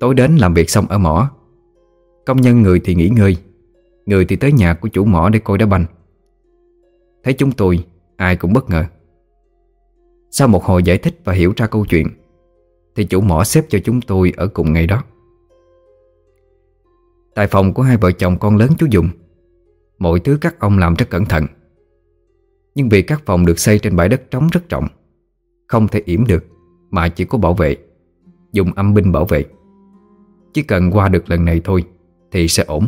Tối đến làm việc xong ở mỏ. Công nhân người thì nghỉ ngơi, Người thì tới nhà của chủ mỏ để coi đá banh. Thấy chúng tôi, Ai cũng bất ngờ. Sau một hồi giải thích và hiểu ra câu chuyện, Thì chủ mỏ xếp cho chúng tôi Ở cùng ngày đó. Tại phòng của hai vợ chồng con lớn chú Dùng, Mọi thứ các ông làm rất cẩn thận. Nhưng vì các phòng được xây trên bãi đất trống rất rộng, Không thể yểm được Mà chỉ có bảo vệ, Dùng âm binh bảo vệ chỉ cần qua được lần này thôi Thì sẽ ổn.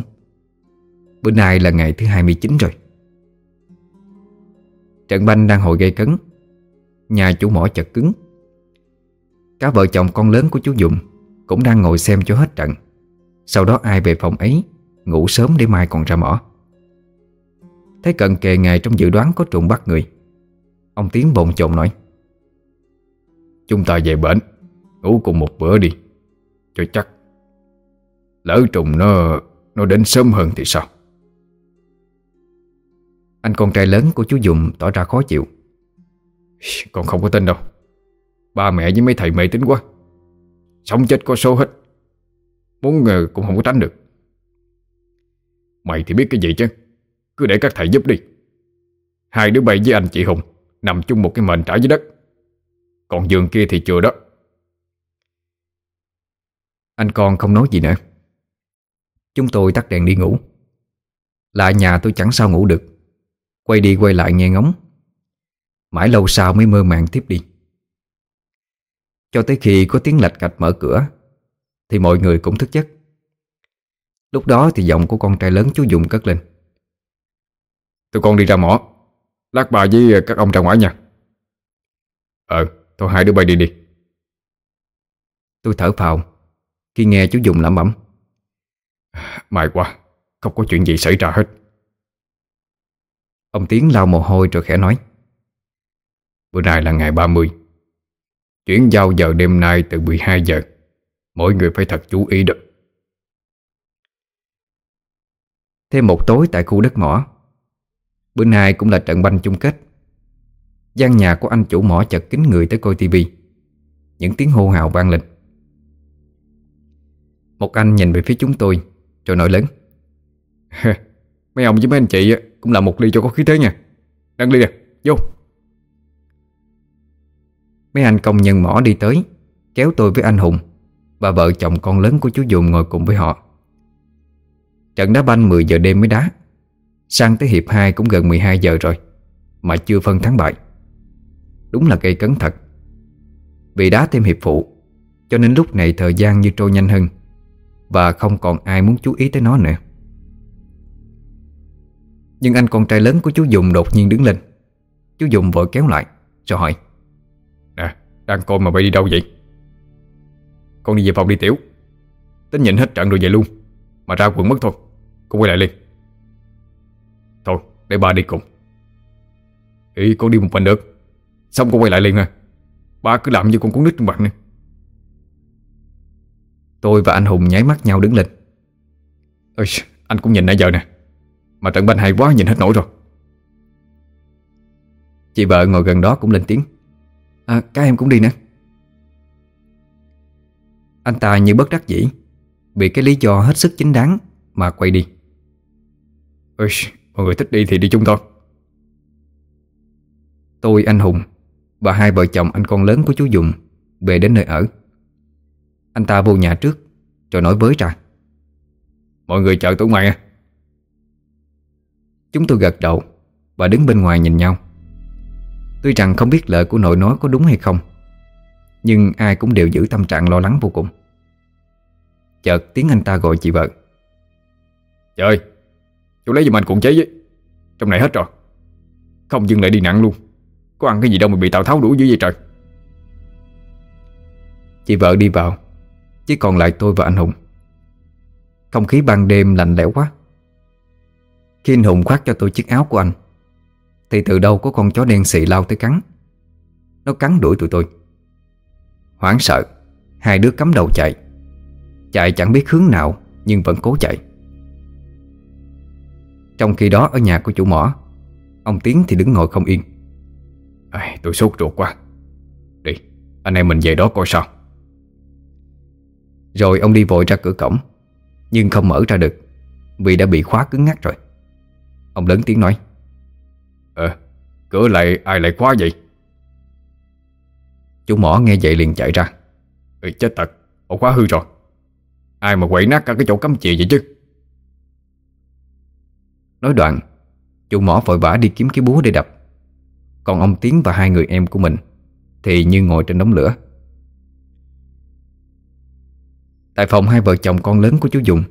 Bữa nay là ngày thứ 29 rồi. Trận banh đang hồi gây cấn. Nhà chủ mỏ chật cứng. Cả vợ chồng con lớn của chú Dụng Cũng đang ngồi xem cho hết trận. Sau đó ai về phòng ấy, Ngủ sớm để mai còn ra mỏ. Thấy cận kề ngày trong dự đoán có trùng bắt người, Ông Tiến bồn chồn nói, Chúng ta về bển, Ngủ cùng một bữa đi, Cho chắc Lỡ trùng nó Nó đến sớm hơn thì sao? Anh con trai lớn của chú Dùng tỏ ra khó chịu. Con không có tin đâu. Ba mẹ với mấy thầy mê tính quá. Sống chết có số hết. Muốn ngờ cũng không có tránh được. Mày thì biết cái gì chứ? Cứ để các thầy giúp đi. Hai đứa bay với anh chị Hùng, Nằm chung một cái mền trải dưới đất. Còn giường kia thì chừa đó. Anh con không nói gì nữa. Chúng tôi tắt đèn đi ngủ. Lại nhà tôi chẳng sao ngủ được. Quay đi quay lại nghe ngóng. Mãi lâu sau mới mơ màng tiếp đi. Cho tới khi có tiếng lạch cạch mở cửa Thì mọi người cũng thức giấc. Lúc đó thì giọng của con trai lớn chú Dụng cất lên. Tụi con đi ra mỏ. Lát bà với các ông ra ngoài nha. Ờ Thôi hai đứa bay đi đi. Tôi thở phào. Khi nghe chú Dụng lẩm bẩm May quá, Không có chuyện gì xảy ra hết. Ông Tiến lau mồ hôi rồi khẽ nói, Bữa nay là ngày 30 Chuyển giao giờ đêm nay từ 12 giờ. Mỗi người phải thật chú ý đó. Thêm một tối tại khu đất mỏ. Bữa nay cũng là trận banh chung kết. Gian nhà của anh chủ mỏ chật kín người tới coi tivi Những tiếng hô hào vang lên. Một anh nhìn về phía chúng tôi. Rồi nói lớn. Mấy ông với mấy anh chị Cũng làm một ly cho có khí thế nha. Đăng ly nè, vô. Mấy anh công nhân mỏ đi tới Kéo tôi với anh Hùng Và vợ chồng con lớn của chú Dùm ngồi cùng với họ. Trận đá banh 10 giờ đêm mới đá. Sang tới hiệp 2 cũng gần 12 giờ rồi Mà chưa phân thắng bại. Đúng là cây cấn thật. Vì đá thêm hiệp phụ Cho nên lúc này thời gian như trôi nhanh hơn. Và không còn ai muốn chú ý tới nó nữa. Nhưng anh con trai lớn của chú Dùng đột nhiên đứng lên. Chú Dùng vội kéo lại Rồi hỏi. Nè, đang coi mà bay đi đâu vậy? Con đi về phòng đi tiểu. Tính nhịn hết trận rồi về luôn. Mà ra quần mất thôi. Con quay lại liền. Thôi, để ba đi cùng. Ý, con đi một mình được. Xong con quay lại liền à. Ba cứ làm như con cuốn nít trong bạn này. Tôi và anh Hùng nháy mắt nhau đứng lên. Ôi, Anh cũng nhìn nãy giờ nè. Mà trận banh hay quá nhìn hết nổi rồi. Chị vợ ngồi gần đó cũng lên tiếng. À các em cũng đi nè. Anh ta như bất đắc dĩ Vì cái lý do hết sức chính đáng Mà quay đi. Ôi, Mọi người thích đi thì đi chung thôi. Tôi anh Hùng Và hai vợ chồng anh con lớn của chú Dùng Về đến nơi ở. Anh ta vô nhà trước Rồi nói với ra. Mọi người chờ tôi ngoài à? Chúng tôi gật đầu Và đứng bên ngoài nhìn nhau. Tuy rằng không biết lời của nội nói có đúng hay không Nhưng ai cũng đều giữ tâm trạng lo lắng vô cùng. Chợt tiếng anh ta gọi chị vợ. Trời Chú lấy giùm anh cuộn cháy với. Trong này hết rồi. Không dừng lại đi nặng luôn. Có ăn cái gì đâu mà bị Tào Tháo đuổi dữ vậy trời. Chị vợ đi vào chỉ còn lại tôi và anh Hùng. Không khí ban đêm lạnh lẽo quá. Khi anh Hùng khoác cho tôi chiếc áo của anh Thì từ đâu có con chó đen xị lao tới cắn. Nó cắn đuổi tụi tôi. Hoảng sợ Hai đứa cắm đầu chạy. Chạy chẳng biết hướng nào Nhưng vẫn cố chạy. Trong khi đó ở nhà của chủ mỏ Ông Tiến thì đứng ngồi không yên. À, Tôi sốt ruột quá. Đi, anh em mình về đó coi sao. Rồi ông đi vội ra cửa cổng. Nhưng không mở ra được Vì đã bị khóa cứng ngắc rồi. Ông lớn tiếng nói Ờ, cửa lại ai lại khóa vậy? Chú mỏ nghe vậy liền chạy ra. Ừ, Chết thật, ổ khóa hư rồi. Ai mà quậy nát cả cái chỗ cắm chìa vậy chứ? Nói đoạn Chú mỏ vội vã đi kiếm cái búa để đập. Còn ông Tiến và hai người em của mình Thì như ngồi trên đống lửa Tại phòng hai vợ chồng con lớn của chú Dùng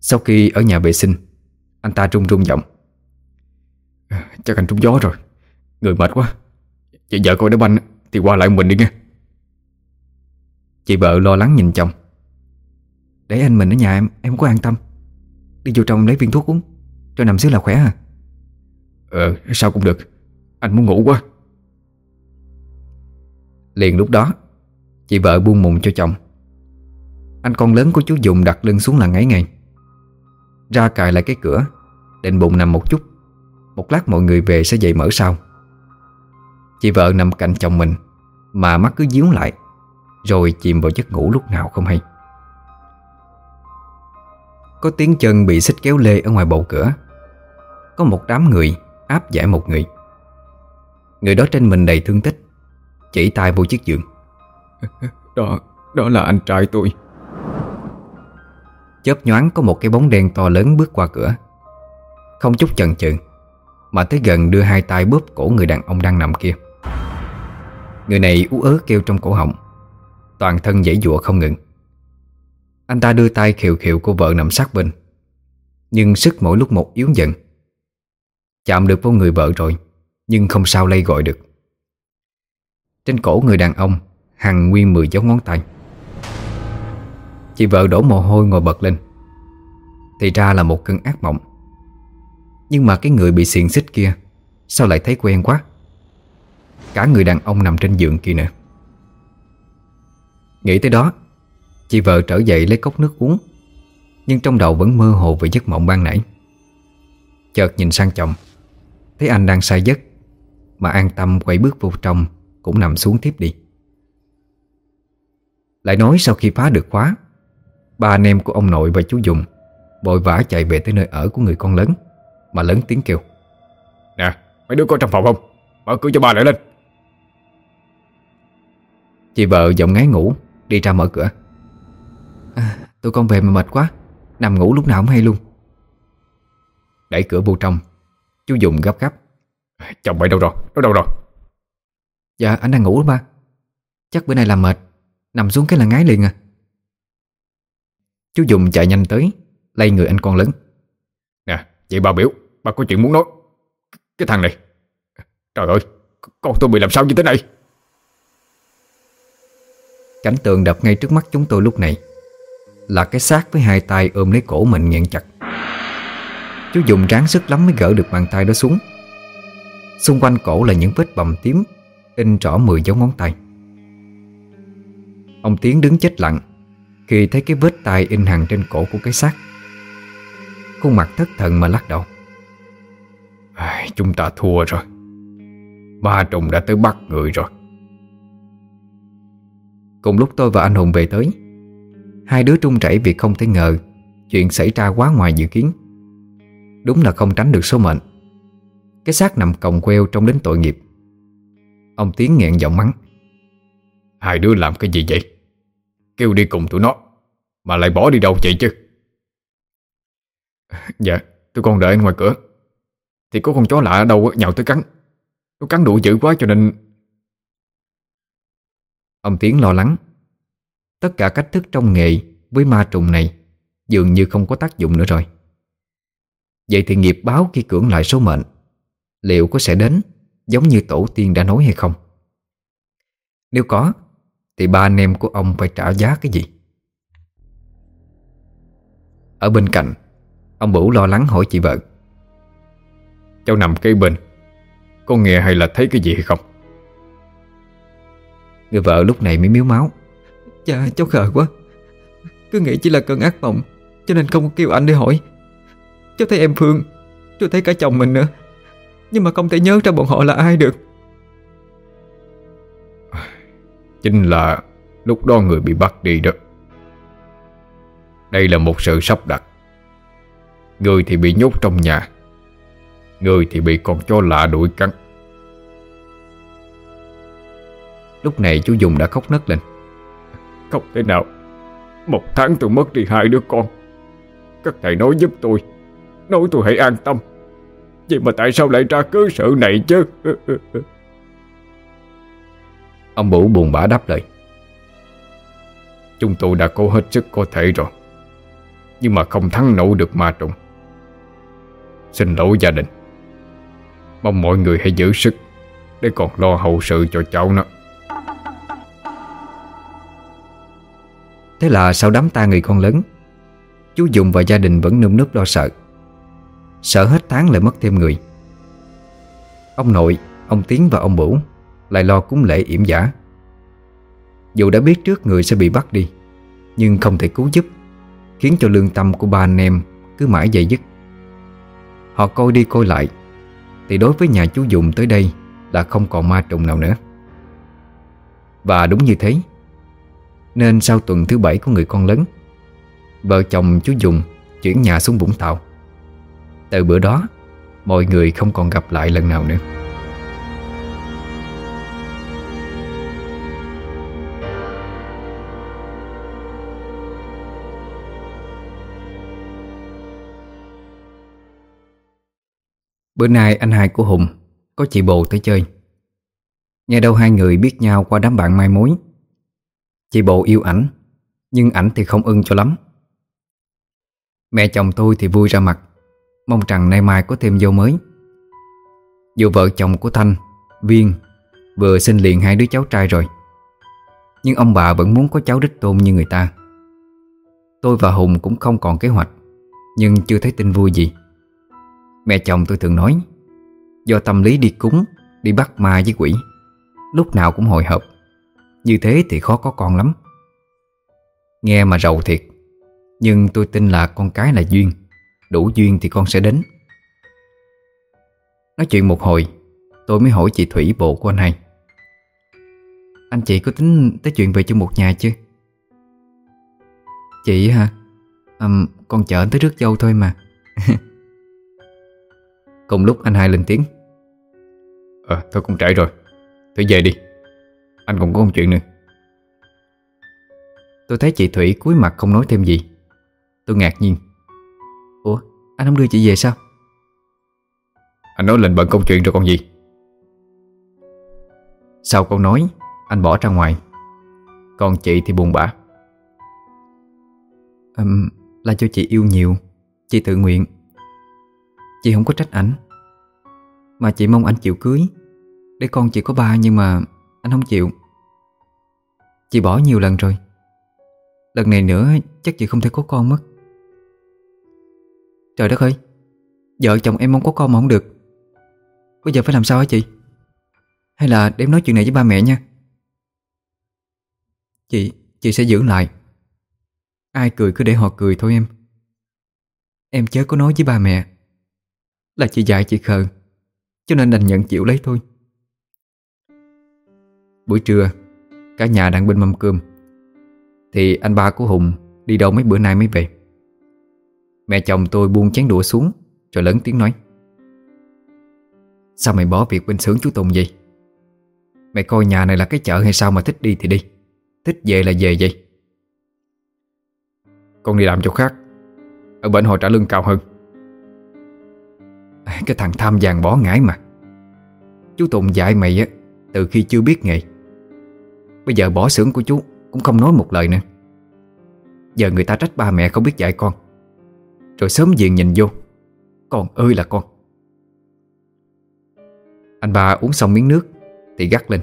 Sau khi ở nhà vệ sinh, Anh ta run run giọng. À, chắc anh trúng gió rồi. Người mệt quá. Chị vợ coi đá banh thì qua lại mình đi nghe. Chị vợ lo lắng nhìn chồng. Để anh mình ở nhà em Em có an tâm. Đi vô trong lấy viên thuốc uống, Cho nằm xíu là khỏe à. Ờ sao cũng được. Anh muốn ngủ quá. Liền lúc đó, Chị vợ buông mùng cho chồng. Anh con lớn của chú Dùng đặt lưng xuống là ngáy ngay. Ra cài lại cái cửa Định bụng nằm một chút. Một lát mọi người về sẽ dậy mở sau. Chị vợ nằm cạnh chồng mình Mà mắt cứ díu lại Rồi chìm vào giấc ngủ lúc nào không hay. Có tiếng chân bị xích kéo lê ở ngoài bầu cửa. Có một đám người áp giải một người. Người đó trên mình đầy thương tích Chỉ tay vô chiếc giường. Đó, đó là anh trai tôi. Chớp nhoáng có một cái bóng đen to lớn bước qua cửa. Không chút chần chừ, Mà tới gần đưa hai tay bóp cổ người đàn ông đang nằm kia. Người này ú ớ kêu trong cổ họng, Toàn thân dãy dụa không ngừng. Anh ta đưa tay khiều khiều cô vợ nằm sát bên, Nhưng sức mỗi lúc một yếu dần. Chạm được vô người vợ rồi, Nhưng không sao lay gọi được. Trên cổ người đàn ông, Hằng nguyên mười dấu ngón tay. Chị vợ đổ mồ hôi ngồi bật lên. Thì ra là một cơn ác mộng. Nhưng mà cái người bị xiềng xích kia, Sao lại thấy quen quá? Cả người đàn ông nằm trên giường kia nữa Nghĩ tới đó, Chị vợ trở dậy lấy cốc nước uống, Nhưng trong đầu vẫn mơ hồ về giấc mộng ban nãy. Chợt nhìn sang chồng, Thấy anh đang say giấc, Mà an tâm quay bước vô trong, Cũng nằm xuống tiếp đi. Lại nói sau khi phá được khóa Ba anh em của ông nội và chú Dùng Vội vã chạy về tới nơi ở của người con lớn Mà lớn tiếng kêu. Nè mấy đứa có trong phòng không? Mở cửa cho ba lại lên. Chị vợ giọng ngái ngủ Đi ra mở cửa. À, Tôi con về mà mệt quá Nằm ngủ lúc nào cũng hay luôn. Đẩy cửa vô trong Chú Dùng gấp gáp. Chồng mày đâu rồi, nó đâu rồi? Dạ anh đang ngủ đó ba. Chắc bữa nay làm mệt Nằm xuống cái là ngái liền à Chú Dùng chạy nhanh tới Lay người anh con lớn. Nè, vậy bà biểu Bà có chuyện muốn nói. Cái thằng này Trời ơi, con tôi bị làm sao như thế này? Cảnh tượng đập ngay trước mắt chúng tôi lúc này Là cái xác với hai tay ôm lấy cổ mình nghẹn chặt. Chú dùng ráng sức lắm mới gỡ được bàn tay đó xuống. Xung quanh cổ là những vết bầm tím In rõ 10 dấu ngón tay. Ông Tiến đứng chết lặng khi thấy cái vết tay in hằn trên cổ của cái xác Khuôn mặt thất thần mà lắc đầu. À, Chúng ta thua rồi. Ba trùng đã tới bắt người rồi. Cùng lúc tôi và anh Hùng về tới Hai đứa trung chảy vì không thể ngờ Chuyện xảy ra quá ngoài dự kiến. Đúng là không tránh được số mệnh. Cái xác nằm còng queo trong đến tội nghiệp. Ông Tiến nghẹn giọng mắng. Hai đứa làm cái gì vậy? Kêu đi cùng tụi nó, Mà lại bỏ đi đâu vậy chứ? Dạ tôi còn đợi anh ngoài cửa. Thì có con chó lạ ở đâu nhào tới cắn. Nó cắn đủ dữ quá cho nên Ông Tiến lo lắng. Tất cả cách thức trong nghề Với ma trùng này Dường như không có tác dụng nữa rồi. Vậy thì nghiệp báo khi cưỡng lại số mệnh Liệu có sẽ đến Giống như tổ tiên đã nói hay không? Nếu có thì ba anh em của ông phải trả giá cái gì? Ở bên cạnh, Ông Bửu lo lắng hỏi chị vợ. Cháu nằm cây bên, Có nghe hay là thấy cái gì hay không? Người vợ lúc này mới miếu máu. Dạ cháu khờ quá. Cứ nghĩ chỉ là cơn ác mộng, Cho nên không kêu anh để hỏi. Cháu thấy em Phương, Cháu thấy cả chồng mình nữa. Nhưng mà không thể nhớ ra bọn họ là ai được. Chính là lúc đó người bị bắt đi đó. Đây là một sự sắp đặt. Người thì bị nhốt trong nhà. Người thì bị con chó lạ đuổi cắn. Lúc này chú Dùng đã khóc nấc lên. Không thể nào. Một tháng tôi mất đi hai đứa con. Các thầy nói giúp tôi. Nói tôi hãy an tâm. Vậy mà tại sao lại ra cứ sự này chứ? Ông Bửu buồn bã đáp lời. Chúng tôi đã cố hết sức có thể rồi Nhưng mà không thắng nổi được ma trùng. Xin lỗi gia đình. Mong mọi người hãy giữ sức Để còn lo hậu sự cho cháu nó. Thế là sau đám ta người con lớn Chú Dùng và gia đình vẫn nơm nớp lo sợ. Sợ hết tháng lại mất thêm người. Ông nội, ông Tiến và ông Bửu lại lo cúng lễ yểm giả. Dù đã biết trước người sẽ bị bắt đi, Nhưng không thể cứu giúp, Khiến cho lương tâm của ba anh em Cứ mãi dày dứt. Họ coi đi coi lại, Thì đối với nhà chú Dụng tới đây Là không còn ma trùng nào nữa. Và đúng như thế, Nên sau tuần thứ bảy của người con lớn, Vợ chồng chú Dùng Chuyển nhà xuống Vũng Tàu. Từ bữa đó, Mọi người không còn gặp lại lần nào nữa. Bữa nay anh hai của Hùng Có chị Bồ tới chơi. Nghe đâu hai người biết nhau qua đám bạn mai mối. Chị Bồ yêu ảnh, Nhưng ảnh thì không ưng cho lắm. Mẹ chồng tôi thì vui ra mặt, Mong rằng nay mai có thêm vô mới. Dù vợ chồng của Thanh, Viên Vừa sinh liền hai đứa cháu trai rồi, Nhưng ông bà vẫn muốn có cháu đích tôn như người ta. Tôi và Hùng cũng không còn kế hoạch, Nhưng chưa thấy tin vui gì. Mẹ chồng tôi thường nói Do tâm lý đi cúng Đi bắt ma với quỷ Lúc nào cũng hồi hộp. Như thế thì khó có con lắm. Nghe mà rầu thiệt Nhưng tôi tin là con cái là duyên Đủ duyên thì con sẽ đến. Nói chuyện một hồi Tôi mới hỏi chị Thủy bộ của anh hai. Anh chị có tính tới chuyện về chung một nhà chứ Chị hả? À, Con chở anh tới rước dâu thôi mà. Cùng lúc anh hai lên tiếng. Ờ thôi cũng trễ rồi. Thôi về đi. Anh còn có một chuyện nữa. Tôi thấy chị Thủy cúi mặt không nói thêm gì. Tôi ngạc nhiên. Ủa anh không đưa chị về sao? Anh nói lệnh bận công chuyện rồi còn gì? Sau câu nói Anh bỏ ra ngoài. Còn chị thì buồn bã. Um, Là cho chị yêu nhiều Chị tự nguyện Chị không có trách ảnh. Mà chị mong anh chịu cưới. Để con chị có ba nhưng mà Anh không chịu. Chị bỏ nhiều lần rồi. Lần này nữa chắc chị không thể có con mất. Trời đất ơi, Vợ chồng em mong có con mà không được. Bây giờ phải làm sao hả chị? Hay là đem nói chuyện này với ba mẹ nha. Chị Chị sẽ giữ lại. Ai cười cứ để họ cười thôi em. Em chớ có nói với ba mẹ là chị dạy chị khờ. Cho nên đành nhận chịu lấy thôi. Buổi trưa, Cả nhà đang bên mâm cơm. Thì anh ba của Hùng Đi đâu mấy bữa nay mới về? Mẹ chồng tôi buông chén đũa xuống, Rồi lớn tiếng nói. Sao mày bỏ việc bên xưởng chú Tùng vậy? Mày coi nhà này là cái chợ hay sao mà thích đi thì đi. Thích về là về vậy. Con đi làm chỗ khác. Ở bên họ trả lương cao hơn. cái thằng tham vàng bỏ ngải mà. Chú Tùng dạy mày á, Từ khi chưa biết nghề. Bây giờ bỏ xưởng của chú Cũng không nói một lời nữa. Giờ người ta trách ba mẹ không biết dạy con. Rồi sớm diện nhìn vô. Con ơi là con. Anh ba uống xong miếng nước, Thì gắt lên.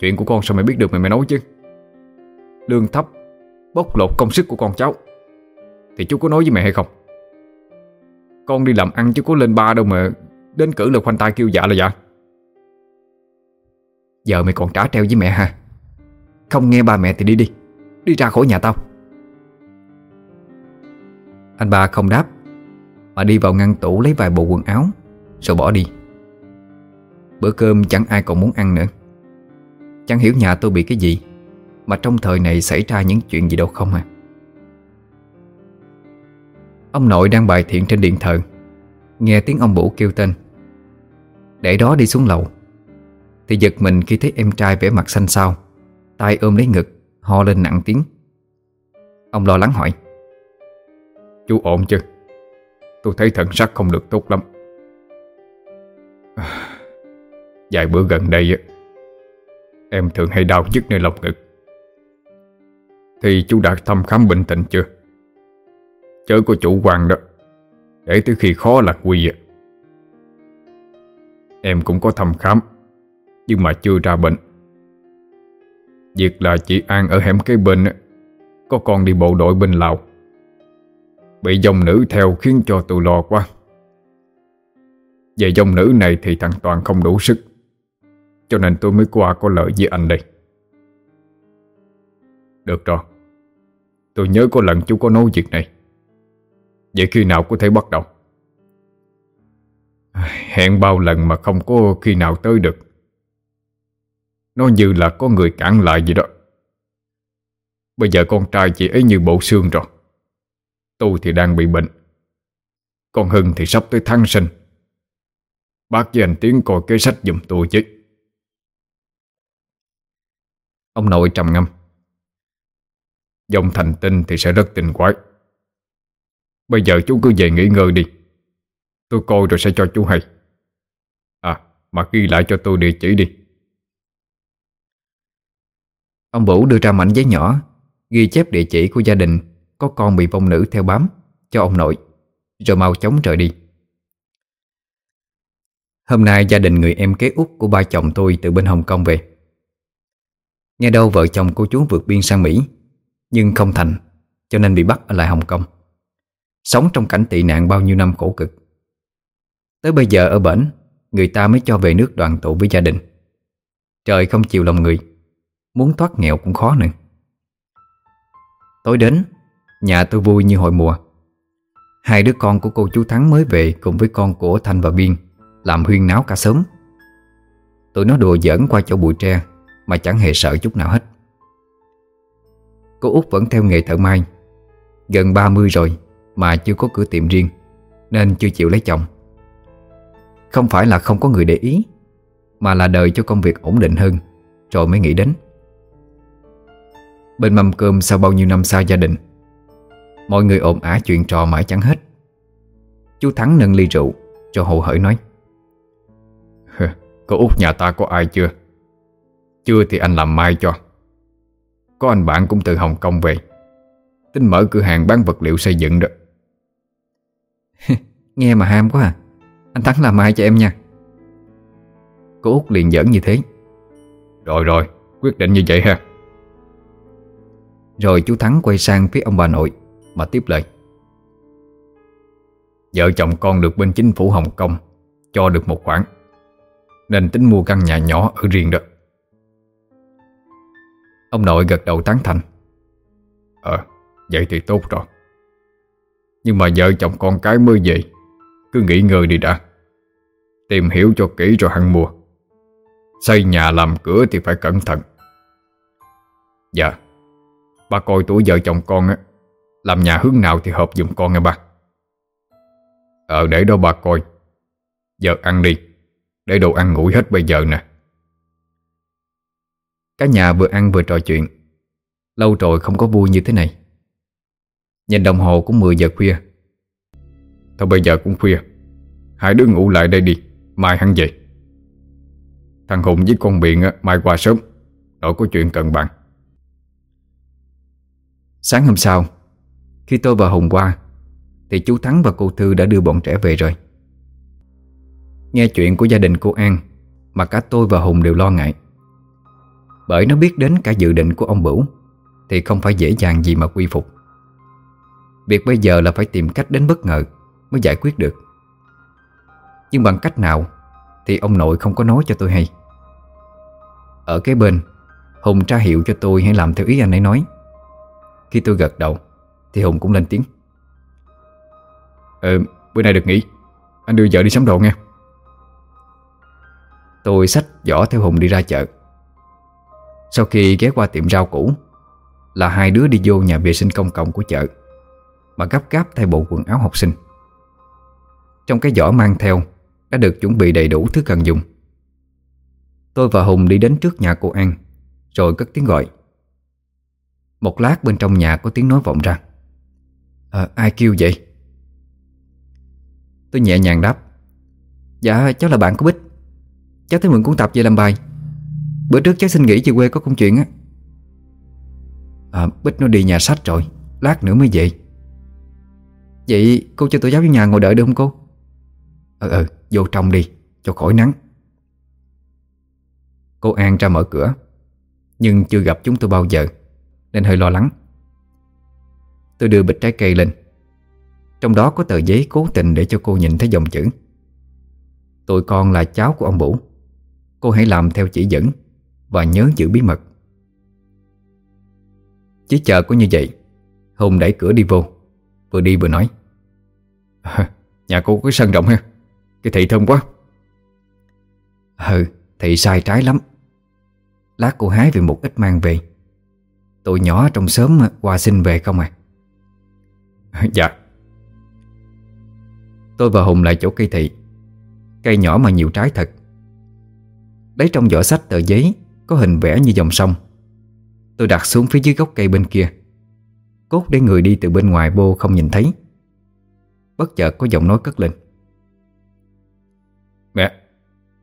Chuyện của con sao mày biết được mày mày nói chứ? Lương thấp Bóc lột công sức của con cháu. Thì chú có nói với mẹ hay không? Con đi làm ăn chứ có lên ba đâu mà. Đến cử là khoanh tay kêu dạ là dạ. Giờ mày còn trả treo với mẹ ha Không nghe ba mẹ thì đi đi. Đi ra khỏi nhà tao. Anh ba không đáp, Mà đi vào ngăn tủ lấy vài bộ quần áo, Rồi bỏ đi. Bữa cơm chẳng ai còn muốn ăn nữa. Chẳng hiểu nhà tôi bị cái gì, Mà trong thời này xảy ra những chuyện gì đâu không à. Ông nội đang bài thiện trên điện thờ. Nghe tiếng ông bủ kêu tên. Để đó đi xuống lầu. Thì giật mình khi thấy em trai vẻ mặt xanh xao, tay ôm lấy ngực, Ho lên nặng tiếng. Ông lo lắng hỏi. Chú ổn chứ Tôi thấy thần sắc không được tốt lắm. À, vài bữa gần đây Em thường hay đau nhức nơi lòng ngực. Thì chú đã thăm khám bệnh tình chưa? Chớ có chủ quan đó. Để tới khi khó là quy à Em cũng có thăm khám, Nhưng mà chưa ra bệnh. Việc là chị An ở hẻm kế bên Có con đi bộ đội bên Lào. Bị dòng nữ theo khiến cho tôi lo quá. Về dòng nữ này thì thằng Toàn không đủ sức, Cho nên tôi mới qua có lợi với anh đây. Được rồi. Tôi nhớ có lần chú có nói việc này. Vậy khi nào có thể bắt đầu? Hẹn bao lần mà không có khi nào tới được. Nó như là có người cản lại vậy đó. Bây giờ con trai chị ấy như bộ xương rồi. Tôi thì đang bị bệnh. Con Hưng thì sắp tới tháng sinh. Bác với anh Tiến coi kế sách giùm tôi chứ. Ông nội trầm ngâm. Dòng thành tinh thì sẽ rất tình quái. Bây giờ chú cứ về nghỉ ngơi đi. Tôi coi rồi sẽ cho chú hay. À mà ghi lại cho tôi địa chỉ đi. Ông Bửu đưa ra mảnh giấy nhỏ, Ghi chép địa chỉ của gia đình Có con bị vong nữ theo bám, Cho ông nội, Rồi mau chóng rời đi. Hôm nay gia đình người em kế út của ba chồng tôi từ bên Hồng Kông về. Nghe đâu vợ chồng cô chú vượt biên sang Mỹ, Nhưng không thành, Cho nên bị bắt ở lại Hồng Kông. Sống trong cảnh tị nạn bao nhiêu năm khổ cực. Tới bây giờ ở bển, Người ta mới cho về nước đoàn tụ với gia đình. Trời không chịu lòng người, Muốn thoát nghèo cũng khó nữa. Tối đến, Nhà tôi vui như hội mùa. Hai đứa con của cô chú Thắng mới về Cùng với con của Thanh và Biên Làm huyên náo cả sớm Tụi nó đùa giỡn qua chỗ bụi tre, Mà chẳng hề sợ chút nào hết. Cô út vẫn theo nghề thợ may, Gần 30 rồi mà chưa có cửa tiệm riêng, Nên chưa chịu lấy chồng. Không phải là không có người để ý, Mà là đợi cho công việc ổn định hơn, Rồi mới nghĩ đến. Bên mâm cơm sau bao nhiêu năm xa gia đình, Mọi người ồn ả chuyện trò mãi chẳng hết. Chú Thắng nâng ly rượu Cho hồ hởi nói Có út nhà ta có ai chưa? Chưa thì anh làm mai cho. Có anh bạn cũng từ Hồng Kông về. Tính mở cửa hàng bán vật liệu xây dựng đó. Nghe mà ham quá à. Anh Thắng làm mai cho em nha? Cô út liền giỡn như thế. Rồi rồi Quyết định như vậy ha. Rồi chú Thắng quay sang phía ông bà nội Mà tiếp lời. Vợ chồng con được bên chính phủ Hồng Kông Cho được một khoản. Nên tính mua căn nhà nhỏ ở riêng đó. Ông nội gật đầu tán thành. Ờ Vậy thì tốt rồi. Nhưng mà vợ chồng con cái mới về cứ nghỉ ngơi đi đã. Tìm hiểu cho kỹ rồi hẳn mua. Xây nhà làm cửa thì phải cẩn thận. Dạ Ba coi tuổi vợ chồng con á, Làm nhà hướng nào thì hợp dùm con nghe ba. Ờ để đó bà coi. Giờ ăn đi, Để đồ ăn nguội hết bây giờ nè. Cả nhà vừa ăn vừa trò chuyện. Lâu rồi không có vui như thế này. Nhìn đồng hồ cũng 10 giờ khuya. Thôi bây giờ cũng khuya. Hai đứa ngủ lại đây đi. Mai hắn về. Thằng Hùng với con Biện mai qua sớm. Đội có chuyện cần bàn. Sáng hôm sau, Khi tôi và Hùng qua, Thì chú Thắng và cô Thư đã đưa bọn trẻ về rồi. Nghe chuyện của gia đình cô An Mà cả tôi và Hùng đều lo ngại. Bởi nó biết đến cả dự định của ông Bửu Thì không phải dễ dàng gì mà quy phục. Việc bây giờ là phải tìm cách đến bất ngờ. Mới giải quyết được. Nhưng bằng cách nào Thì ông nội không có nói cho tôi hay? Ở cái bên, Hùng tra hiệu cho tôi hãy làm theo ý anh ấy nói. Khi tôi gật đầu, Thì Hùng cũng lên tiếng. Ờ bữa nay được nghỉ. Anh đưa vợ đi sắm đồ nghe. Tôi xách giỏ theo Hùng đi ra chợ. Sau khi ghé qua tiệm rau cũ Là hai đứa đi vô nhà vệ sinh công cộng của chợ, Mà gấp gáp thay bộ quần áo học sinh. Trong cái giỏ mang theo Đã được chuẩn bị đầy đủ thứ cần dùng. Tôi và Hùng đi đến trước nhà cô An Rồi cất tiếng gọi. Một lát bên trong nhà có tiếng nói vọng ra. À, Ai kêu vậy? Tôi nhẹ nhàng đáp. Dạ cháu là bạn của Bích. Cháu tới mượn cuốn tập về làm bài. Bữa trước cháu xin nghỉ về quê có công chuyện á. À, Bích nó đi nhà sách rồi Lát nữa mới về. Vậy cô cho tôi giáo với nhà ngồi đợi được không cô? Ừ ừ, vô trong đi Cho khỏi nắng. Cô An ra mở cửa Nhưng chưa gặp chúng tôi bao giờ Nên hơi lo lắng. Tôi đưa bịch trái cây lên. Trong đó có tờ giấy cố tình để cho cô nhìn thấy dòng chữ. Tụi con là cháu của ông Bủ Cô hãy làm theo chỉ dẫn Và nhớ giữ bí mật. Chỉ chờ có như vậy Hùng đẩy cửa đi vô. Vừa đi vừa nói Nhà cô có sân rộng ha. Cái thị thơm quá. Ừ thị sai trái lắm. Lát cô hái về một ít mang về. Tụi nhỏ trong sớm qua xin về không à? Dạ. Tôi và Hùng lại chỗ cây thị. Cây nhỏ mà nhiều trái thật. Lấy trong vỏ sách tờ giấy, Có hình vẽ như dòng sông. Tôi đặt xuống phía dưới gốc cây bên kia. Cốt để người đi từ bên ngoài vô không nhìn thấy. Bất chợt có giọng nói cất lên.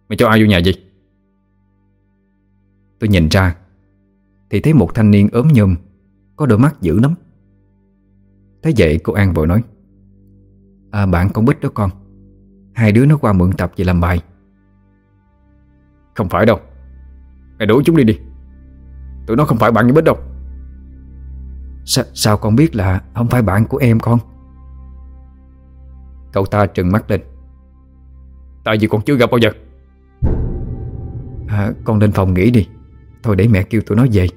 Mày cho ai vô nhà gì Tôi nhìn ra, Thì thấy một thanh niên ốm nhôm, Có đôi mắt dữ lắm. Thế vậy, cô An vội nói À bạn con Bích đó con, Hai đứa nó qua mượn tập về làm bài. Không phải đâu, Mày đuổi chúng đi đi, Tụi nó không phải bạn như Bích đâu. Sa, Sao con biết là không phải bạn của em con? Cậu ta trừng mắt lên, Tại vì con chưa gặp bao giờ à, Con lên phòng nghỉ đi. Thôi để mẹ kêu tụi nó về.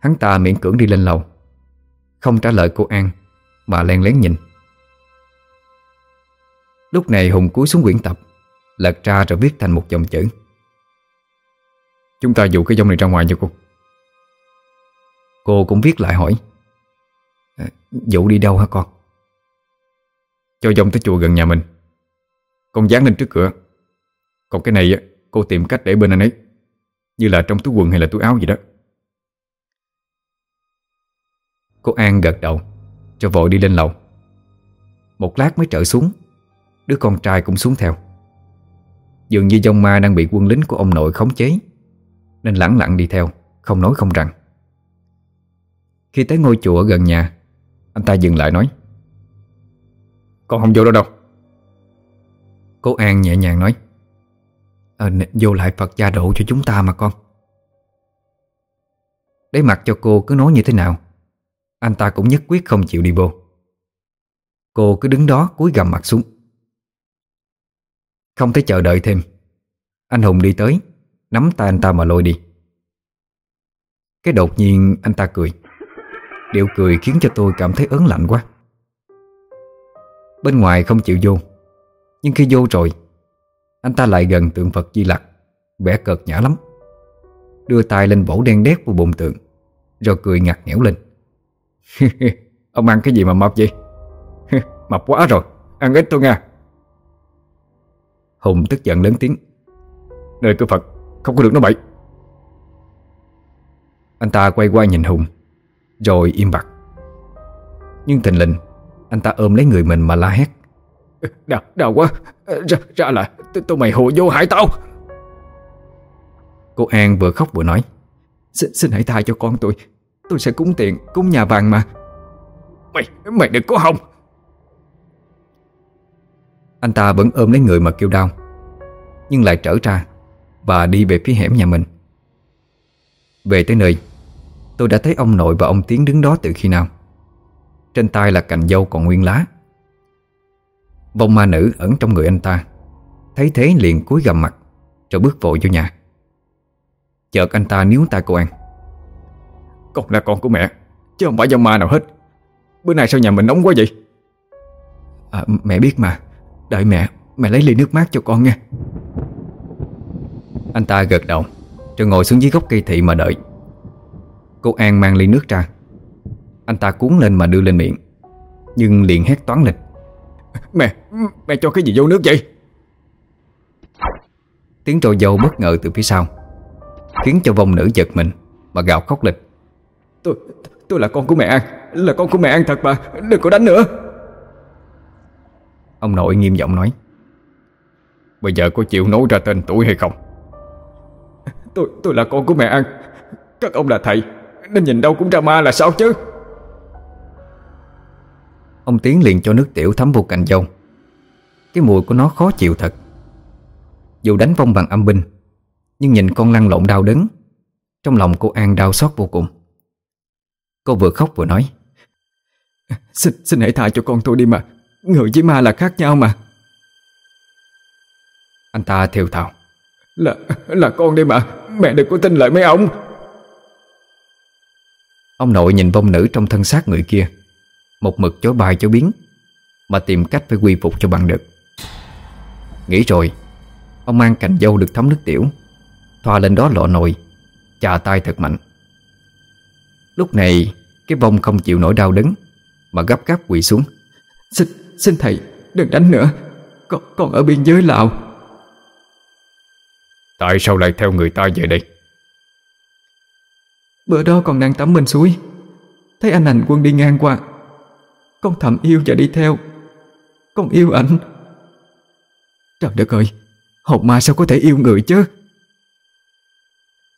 Hắn ta miễn cưỡng đi lên lầu. Không trả lời cô An Mà len lén nhìn. Lúc này Hùng cúi xuống quyển tập Lật ra rồi viết thành một dòng chữ. Chúng ta dụ cái dòng này ra ngoài cho cô. Cô cũng viết lại hỏi. À, Dụ đi đâu hả con? Cho dòng tới chùa gần nhà mình. Con dán lên trước cửa. Còn cái này cô tìm cách để bên anh ấy. Như là trong túi quần hay là túi áo gì đó. Cô An gật đầu, Cho vội đi lên lầu. Một lát mới trở xuống, Đứa con trai cũng xuống theo. Dường như dông ma đang bị quân lính của ông nội khống chế, Nên lẳng lặng đi theo, Không nói không rằng. Khi tới ngôi chùa gần nhà, Anh ta dừng lại nói, Con không vô đâu đâu. Cô An nhẹ nhàng nói à, Vô lại Phật gia độ cho chúng ta mà con. Để mặc cho cô cứ nói như thế nào Anh ta cũng nhất quyết không chịu đi vô. Cô cứ đứng đó cúi gầm mặt xuống. Không thể chờ đợi thêm. Anh Hùng đi tới Nắm tay anh ta mà lôi đi. Cái đột nhiên anh ta cười. Điệu cười khiến cho tôi cảm thấy ớn lạnh quá. Bên ngoài không chịu vô Nhưng khi vô rồi anh ta lại gần tượng Phật Di Lặc, Vẻ cợt nhã lắm. Đưa tay lên vỗ đen đét vào bụng tượng, Rồi cười ngặt nghẽo lên. Ông ăn cái gì mà mập vậy? Mập quá rồi, Ăn ít thôi nha. Hùng tức giận lớn tiếng. Nơi cửa Phật, Không có được nói bậy. Anh ta quay qua nhìn Hùng, Rồi im bặt. Nhưng thình lình, Anh ta ôm lấy người mình mà la hét. Đau, đau quá. Ra, ra là tụi mày hồ vô hại tao. Cô An vừa khóc vừa nói Xin, xin hãy tha cho con tôi. Tôi sẽ cúng tiền, cúng nhà vàng mà. Mày, mày đừng có hòng. Anh ta vẫn ôm lấy người mà kêu đau Nhưng lại trở ra Và đi về phía hẻm nhà mình. Về tới nơi Tôi đã thấy ông nội và ông Tiến đứng đó từ khi nào. Trên tay là cành dâu còn nguyên lá Vong ma nữ ẩn trong người anh ta. Thấy thế liền cúi gầm mặt Rồi bước vội vô nhà. Chợt anh ta níu tay cô An. Con là con của mẹ Chứ không phải vong ma nào hết. Bữa nay sao nhà mình nóng quá vậy? À, Mẹ biết mà. Đợi mẹ, mẹ lấy ly nước mát cho con nha. Anh ta gật đầu Rồi ngồi xuống dưới gốc cây thị mà đợi. Cô An mang ly nước ra. Anh ta cuốn lên mà đưa lên miệng Nhưng liền hét toán lên. Mẹ, mẹ cho cái gì vô nước vậy? Tiếng trồi dâu bất ngờ từ phía sau Khiến cho vong nữ giật mình Mà gào khóc lên. Tôi, tôi là con của mẹ An Là con của mẹ An thật mà Đừng có đánh nữa. Ông nội nghiêm giọng nói Bây giờ có chịu nói ra tên tuổi hay không? Tôi tôi là con của mẹ An Các ông là thầy Nên nhìn đâu cũng ra ma là sao chứ Ông Tiến liền cho nước tiểu thấm vô cành dâu. Cái mùi của nó khó chịu thật. Dù đánh vong bằng âm binh Nhưng nhìn con lăn lộn đau đớn Trong lòng cô An đau xót vô cùng. Cô vừa khóc vừa nói Xin, xin hãy tha cho con tôi đi mà. Người với ma là khác nhau mà. Anh ta thiều thào Là là con đi mà. Mẹ đừng có tin lời mấy ông. Ông nội nhìn vong nữ trong thân xác người kia một mực chối bài chối biến Mà tìm cách phải quy phục cho bằng được. Nghĩ rồi Ông mang cành dâu được thấm nước tiểu Thoa lên đó lọ nồi Chà tay thật mạnh. Lúc này Cái vong không chịu nổi đau đớn Mà gấp gáp quỳ xuống. Xin, xin thầy đừng đánh nữa Con, con ở biên giới Lào. Tại sao lại theo người ta về đây? Bữa đó còn đang tắm bên suối Thấy anh hành quân đi ngang qua Con thầm yêu và đi theo. Con yêu anh Trời đất ơi Hồn ma sao có thể yêu người chứ?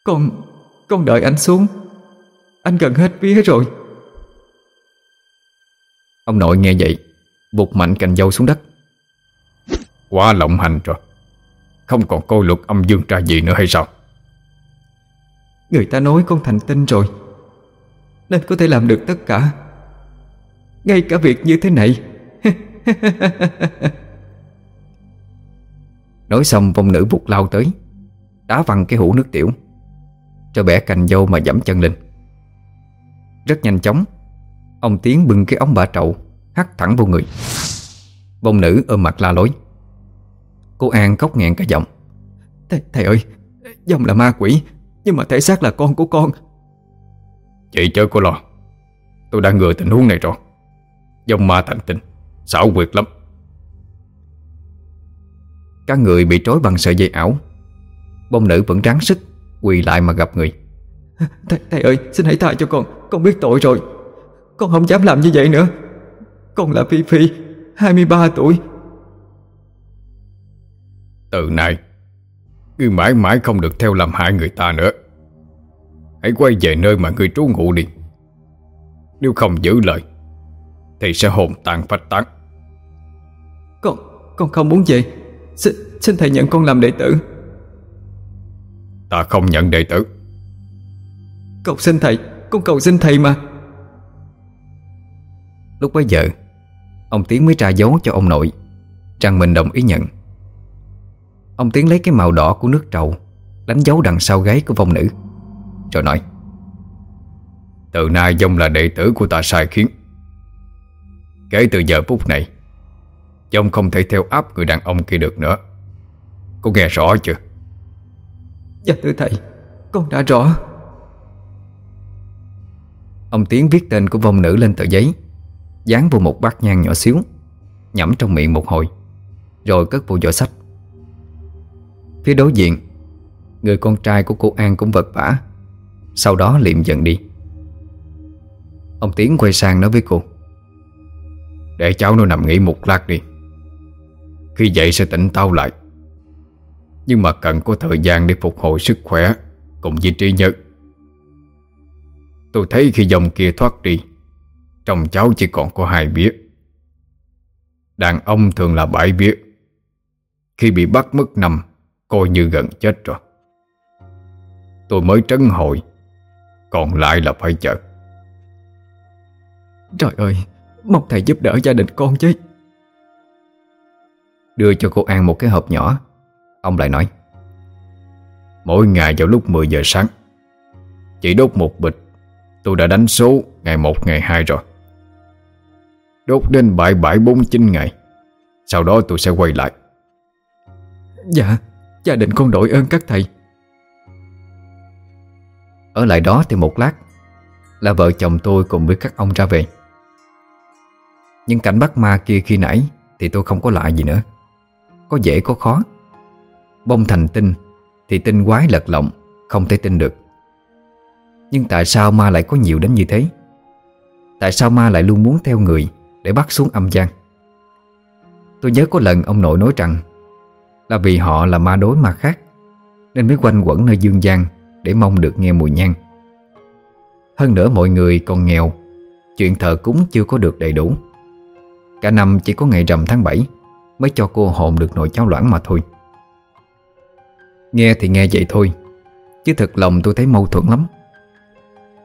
Con Con đợi anh xuống. Anh gần hết vía rồi. Ông nội nghe vậy Vụt mạnh cành dâu xuống đất. Quá lộng hành rồi. Không còn coi luật âm dương tra gì nữa hay sao? Người ta nói con thành tinh rồi Nên có thể làm được tất cả Ngay cả việc như thế này. Nói xong vong nữ vụt lao tới Đá văng cái hũ nước tiểu Cho bẻ cành dâu mà dẫm chân lên. Rất nhanh chóng Ông Tiến bưng cái ống bả trậu Hắt thẳng vô người. Vong nữ ôm mặt la lối. Cô An khóc nghẹn cả giọng. Thầy, thầy ơi Dòng là ma quỷ Nhưng mà thể xác là con của con. Chị chớ có lo Tôi đã ngừa tình huống này rồi Dòng ma thành tinh. Xảo quyệt lắm. Các người bị trói bằng sợi dây ảo. Bông nữ vẫn ráng sức Quỳ lại mà gặp người. Thầy, thầy ơi xin hãy tha cho con. Con biết tội rồi. Con không dám làm như vậy nữa. Con là Phi Phi 23 tuổi. Từ nay Ngươi mãi mãi không được theo làm hại người ta nữa. Hãy quay về nơi mà ngươi trú ngụ đi. Nếu không giữ lời Thì sẽ hồn tàn phách tán. Con con không muốn về. Xin, xin thầy nhận con làm đệ tử. Ta không nhận đệ tử. Cầu xin thầy Con cầu xin thầy mà. Lúc bấy giờ Ông Tiến mới tra dấu cho ông nội Rằng mình đồng ý nhận. Ông Tiến lấy cái màu đỏ của nước trầu Đánh dấu đằng sau gáy của vong nữ Rồi nói Từ nay dông là đệ tử của ta sai khiến Kể từ giờ phút này Dông không thể theo áp người đàn ông kia được nữa. Cô nghe rõ chưa? Dạ thưa thầy Con đã rõ. Ông Tiến viết tên của vong nữ lên tờ giấy Dán vào một bát nhang nhỏ xíu Nhẩm trong miệng một hồi Rồi cất vào giỏ sách. Phía đối diện Người con trai của cô An cũng vật vả Sau đó liệm dần đi. Ông Tiến quay sang nói với cô để cháu nó nằm nghỉ một lát đi. Khi dậy sẽ tỉnh táo lại. Nhưng mà cần có thời gian để phục hồi sức khỏe, Cùng với trí nhớ. Tôi thấy khi dòng kia thoát đi, Trong cháu chỉ còn có hai bía. Đàn ông thường là bảy bía. Khi bị bắt mất năm Coi như gần chết rồi. Tôi mới trấn hội Còn lại là phải chờ. Trời ơi Mong thầy giúp đỡ gia đình con chứ. Đưa cho cô An một cái hộp nhỏ. Ông lại nói Mỗi ngày vào lúc 10 giờ sáng Chỉ đốt một bịch. Tôi đã đánh số ngày 1 ngày 2 rồi. Đốt đến 7749 ngày. Sau đó tôi sẽ quay lại. Dạ Gia đình con đội ơn các thầy. Ở lại đó thì một lát Là vợ chồng tôi cùng với các ông ra về nhưng cảnh bắt ma kia khi nãy Thì tôi không có lại gì nữa. Có dễ có khó. Bông thành tinh Thì tinh quái lật lọng, Không thể tin được. Nhưng tại sao ma lại có nhiều đến như thế? Tại sao ma lại luôn muốn theo người Để bắt xuống âm gian? Tôi nhớ có lần ông nội nói rằng Là vì họ là ma đối ma khác, Nên mới quanh quẩn nơi dương gian Để mong được nghe mùi nhang. Hơn nữa mọi người còn nghèo, Chuyện thờ cúng chưa có được đầy đủ. Cả năm chỉ có ngày rằm tháng 7 Mới cho cô hồn được nồi cháo loãng mà thôi. Nghe thì nghe vậy thôi, Chứ thật lòng tôi thấy mâu thuẫn lắm.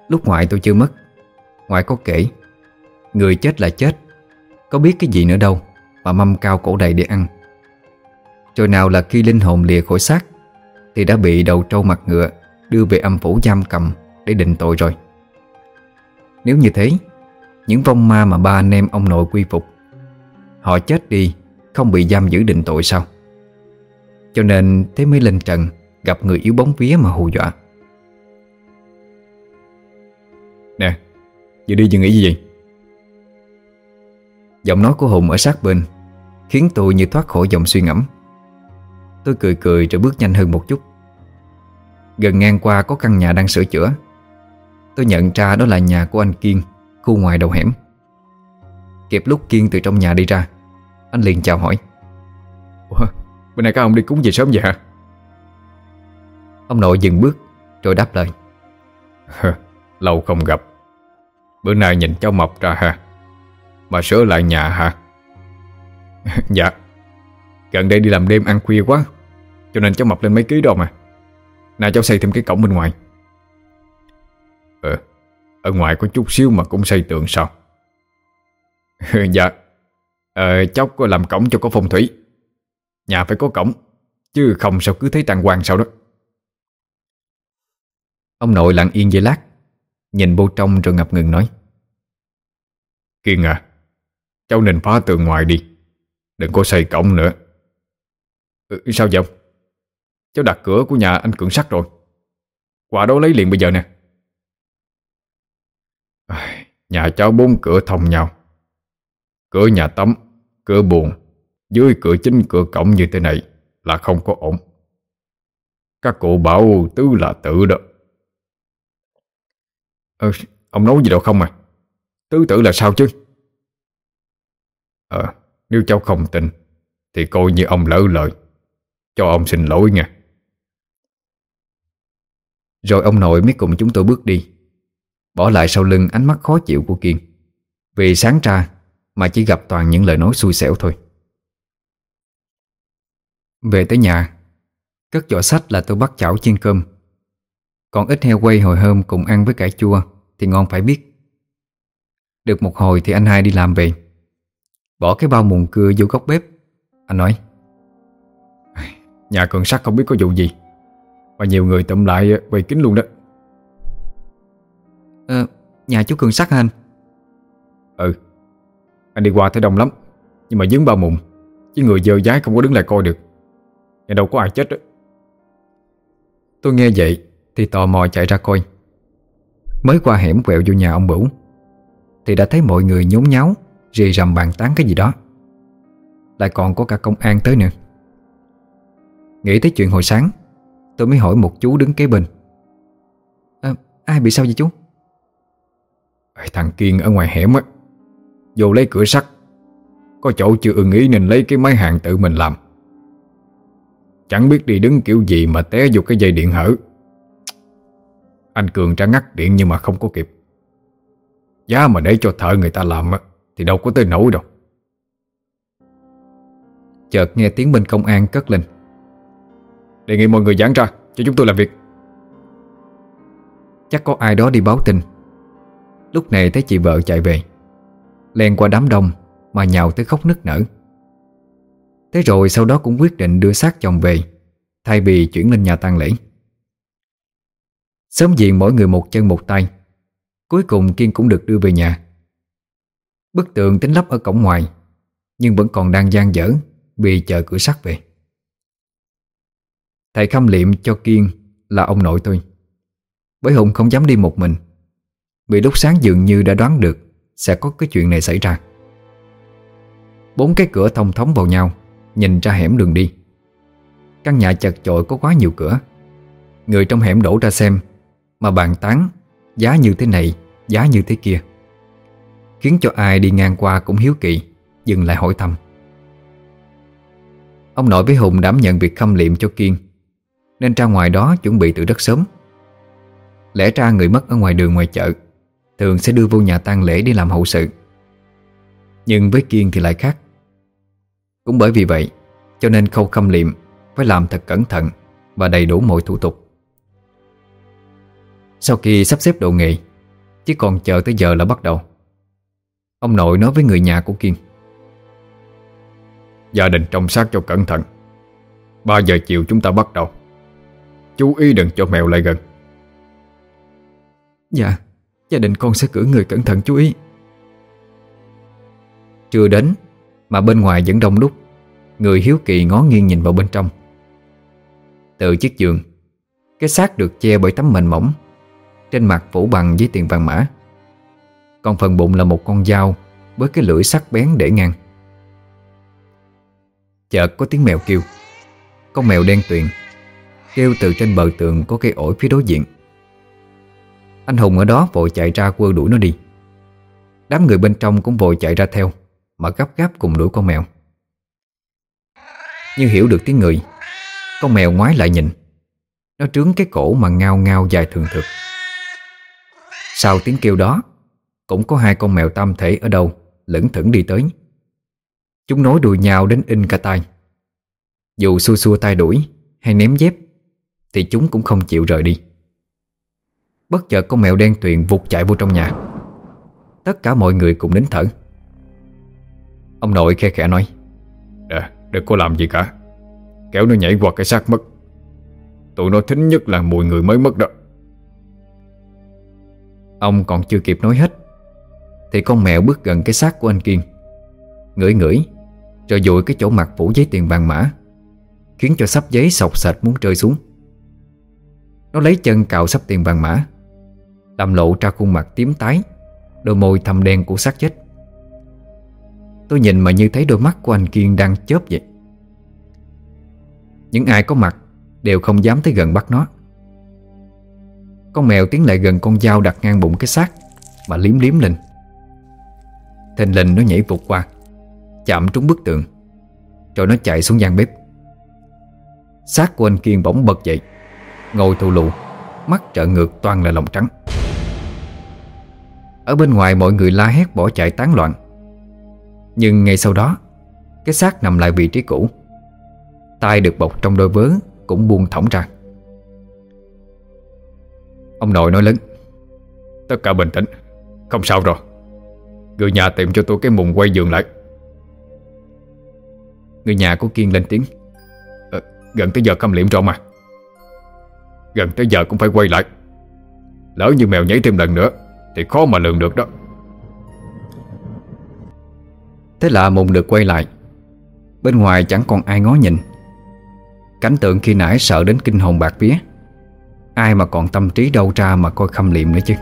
Lúc ngoại tôi chưa mất, Ngoại có kể, Người chết là chết, Có biết cái gì nữa đâu Mà mâm cao cổ đầy để ăn. Rồi nào là khi linh hồn lìa khỏi xác Thì đã bị đầu trâu mặt ngựa Đưa về âm phủ giam cầm Để định tội rồi. Nếu như thế, Những vong ma mà ba anh em ông nội quy phục Họ chết đi, Không bị giam giữ định tội sao? Cho nên thế mới lên trần, Gặp người yếu bóng vía mà hù dọa. Nè, Giờ đi giờ nghĩ gì vậy? Giọng nói của Hùng ở sát bên Khiến tôi như thoát khỏi dòng suy ngẫm. Tôi cười cười rồi bước nhanh hơn một chút. Gần ngang qua có căn nhà đang sửa chữa. Tôi nhận ra đó là nhà của anh Kiên, Khu ngoài đầu hẻm. Kịp lúc Kiên từ trong nhà đi ra anh liền chào hỏi. Ủa, bữa nay các ông đi cúng gì sớm vậy hả? Ông nội dừng bước Rồi đáp lời. Lâu không gặp. Bữa nay nhìn cháu mập ra ha. Mà sửa lại nhà hả? Dạ. Gần đây đi làm đêm ăn khuya quá Cho nên cháu mập lên mấy ký đó mà. Nào cháu xây thêm cái cổng bên ngoài. Ờ Ở ngoài có chút xíu mà cũng xây tường sao? Dạ. Ờ cháu có làm cổng cho có phong thủy. Nhà phải có cổng Chứ không sao cứ thấy tàn hoàng sao đó. Ông nội lặng yên giây lát Nhìn vô trong rồi ngập ngừng nói. Kiên à Cháu nên phá tường ngoài đi Đừng có xây cổng nữa. Ừ, Sao vậy ông? Cháu đặt cửa của nhà anh Cường sắt rồi. Quả đó lấy liền bây giờ nè. Nhà cháu bốn cửa thông nhau. Cửa nhà tắm Cửa buồn Dưới cửa chính cửa cổng như thế này Là không có ổn. Các cụ bảo tứ là tự đó. Ờ, ông nói gì đâu không à? Tứ tử là sao chứ? Ờ Nếu cháu không tin Thì coi như ông lỡ lời. Cho ông xin lỗi nha. Rồi ông nội mới cùng chúng tôi bước đi. Bỏ lại sau lưng ánh mắt khó chịu của Kiên. Vì sáng ra mà chỉ gặp toàn những lời nói xui xẻo thôi. Về tới nhà Cất giỏ sách là tôi bắt chảo chiên cơm. Còn ít heo quay hồi hôm cùng ăn với cải chua Thì ngon phải biết. Được một hồi thì anh hai đi làm về. Bỏ cái bao mùng cưa vô góc bếp. Anh nói Nhà cường sắt không biết có vụ gì. Mà nhiều người tụm lại quay kính luôn đó. À, Nhà chú Cường sắt hả anh? Ừ anh đi qua thấy đông lắm Nhưng mà dướng bao mụn Chứ người dơ dái không có đứng lại coi được. Nhà đâu có ai chết đó Tôi nghe vậy Thì tò mò chạy ra coi. Mới qua hẻm quẹo vô nhà ông Bửu Thì đã thấy mọi người nhốn nháo Rì rầm bàn tán cái gì đó. Lại còn có cả công an tới nữa. Nghĩ tới chuyện hồi sáng Tôi mới hỏi một chú đứng kế bên. À, Ai bị sao vậy chú? Thằng Kiên ở ngoài hẻm á Vô lấy cửa sắt. Có chỗ chưa ưng ý nên lấy cái máy hàng tự mình làm. Chẳng biết đi đứng kiểu gì mà té vô cái dây điện hở. Anh Cường ra ngắt điện nhưng mà không có kịp. Giá mà để cho thợ người ta làm Thì đâu có tới nổi đâu. Chợt nghe tiếng bên công an cất lên. Đề nghị mọi người giãn ra, Cho chúng tôi làm việc. Chắc có ai đó đi báo tin. Lúc này thấy chị vợ chạy về. Len qua đám đông Mà nhào tới khóc nức nở. Thế rồi sau đó cũng quyết định đưa xác chồng về, Thay vì chuyển lên nhà tang lễ. Sớm diện mỗi người một chân một tay, Cuối cùng Kiên cũng được đưa về nhà. Bức tượng tính lắp ở cổng ngoài, Nhưng vẫn còn đang gian dở Vì chờ cửa sắt về. Thầy khâm liệm cho Kiên Là ông nội tôi. Bởi Hùng không dám đi một mình, Vì lúc sáng dường như đã đoán được sẽ có cái chuyện này xảy ra. Bốn cái cửa thông thống vào nhau Nhìn ra hẻm đường đi. Căn nhà chật chội có quá nhiều cửa. Người trong hẻm đổ ra xem Mà bàn tán Giá như thế này, giá như thế kia. Khiến cho ai đi ngang qua cũng hiếu kỳ Dừng lại hỏi thăm. Ông nội với Hùng đảm nhận việc khâm liệm cho Kiên Nên ra ngoài đó chuẩn bị từ rất sớm. Lẽ ra người mất ở ngoài đường ngoài chợ Thường sẽ đưa vô nhà tang lễ để làm hậu sự. Nhưng với Kiên thì lại khác. Cũng bởi vì vậy Cho nên khâu khâm liệm Phải làm thật cẩn thận Và đầy đủ mọi thủ tục. Sau khi sắp xếp đồ nghề Chỉ còn chờ tới giờ là bắt đầu. Ông nội nói với người nhà của Kiên. Gia đình trong xác cho cẩn thận. 3 giờ chiều chúng ta bắt đầu. Chú ý đừng cho mèo lại gần. Dạ Gia đình con sẽ cử người cẩn thận chú ý. Chưa đến, Mà bên ngoài vẫn đông đúc, Người hiếu kỳ ngó nghiêng nhìn vào bên trong. Từ chiếc giường, Cái xác được che bởi tấm mền mỏng, Trên mặt phủ bằng với tiền vàng mã. Còn phần bụng là một con dao Với cái lưỡi sắc bén để ngang. Chợt có tiếng mèo kêu. Con mèo đen tuyền, Kêu từ trên bờ tường có cây ổi phía đối diện. Anh Hùng ở đó vội chạy ra quơ đuổi nó đi. Đám người bên trong cũng vội chạy ra theo, Mà gấp gáp cùng đuổi con mèo. Như hiểu được tiếng người, Con mèo ngoái lại nhìn. Nó trướng cái cổ mà ngao ngao dài thường thực Sau tiếng kêu đó, Cũng có hai con mèo tam thể ở đâu Lững thững đi tới. Chúng nối đuôi nhau đến in cả tay Dù xua xua tay đuổi Hay ném dép, Thì chúng cũng không chịu rời đi. Bất chợt con mèo đen tuyền vụt chạy vô trong nhà. Tất cả mọi người cùng nín thở. Ông nội khe khẽ nói Nè, đừng có làm gì cả. Kéo nó nhảy qua cái xác mất. Tụi nó thính nhất là mùi người mới mất đó. Ông còn chưa kịp nói hết Thì con mèo bước gần cái xác của anh Kiên. Ngửi ngửi Rồi dụi cái chỗ mặt phủ giấy tiền vàng mã Khiến cho sắp giấy sọc sệt muốn rơi xuống. Nó lấy chân cạo sắp tiền vàng mã làm lộ ra khuôn mặt tím tái Đôi môi thâm đen của xác chết. Tôi nhìn mà như thấy đôi mắt của anh Kiên đang chớp vậy. Những ai có mặt Đều không dám tới gần bắt nó. Con mèo tiến lại gần con dao đặt ngang bụng cái xác Mà liếm liếm lên. Thình lình nó nhảy vụt qua Chạm trúng bức tường Rồi nó chạy xuống gian bếp. Xác của anh Kiên bỗng bật dậy Ngồi thù lụ, Mắt trợn ngược toàn là lòng trắng. Ở bên ngoài mọi người la hét bỏ chạy tán loạn. Nhưng ngay sau đó Cái xác nằm lại vị trí cũ. Tay được bọc trong đôi vớ Cũng buông thõng ra. Ông nội nói lớn Tất cả bình tĩnh Không sao rồi. Người nhà tìm cho tôi cái mùng quay giường lại. Người nhà của Kiên lên tiếng à, Gần tới giờ câm liệm rồi mà. Gần tới giờ cũng phải quay lại. Lỡ như mèo nhảy thêm lần nữa thì khó mà lường được đó. Thế là mùng được quay lại. Bên ngoài chẳng còn ai ngó nhìn. Cảnh tượng khi nãy sợ đến kinh hồn bạc vía. Ai mà còn tâm trí đâu ra mà coi khâm liệm nữa chứ.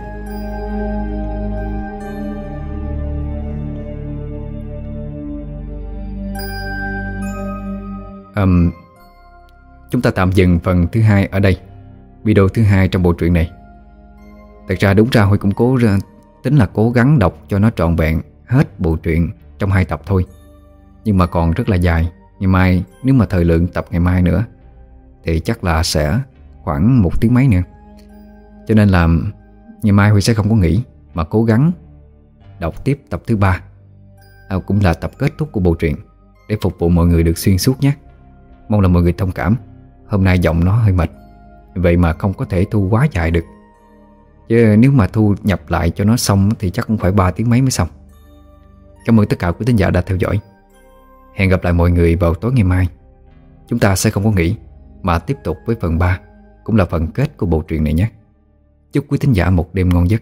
Um, Chúng ta tạm dừng phần thứ hai ở đây. Video thứ hai trong bộ truyện này. Thật ra đúng ra Huy cũng cố ra Tính là cố gắng đọc cho nó trọn vẹn Hết bộ truyện trong hai tập thôi. Nhưng mà còn rất là dài Ngày mai nếu mà thời lượng tập ngày mai nữa Thì chắc là sẽ khoảng một tiếng mấy nữa. Cho nên là Ngày mai Huy sẽ không có nghỉ Mà cố gắng đọc tiếp tập thứ ba. À, Cũng là tập kết thúc của bộ truyện Để phục vụ mọi người được xuyên suốt nhé. Mong là mọi người thông cảm. Hôm nay giọng nó hơi mệt Vậy mà không có thể thu quá dài được. Chứ nếu mà thu nhập lại cho nó xong Thì chắc cũng phải 3 tiếng mấy mới xong. Cảm ơn tất cả quý thính giả đã theo dõi. Hẹn gặp lại mọi người vào tối ngày mai. Chúng ta sẽ không có nghỉ, Mà tiếp tục với phần 3 Cũng là phần kết của bộ truyện này nhé. Chúc quý thính giả một đêm ngon giấc.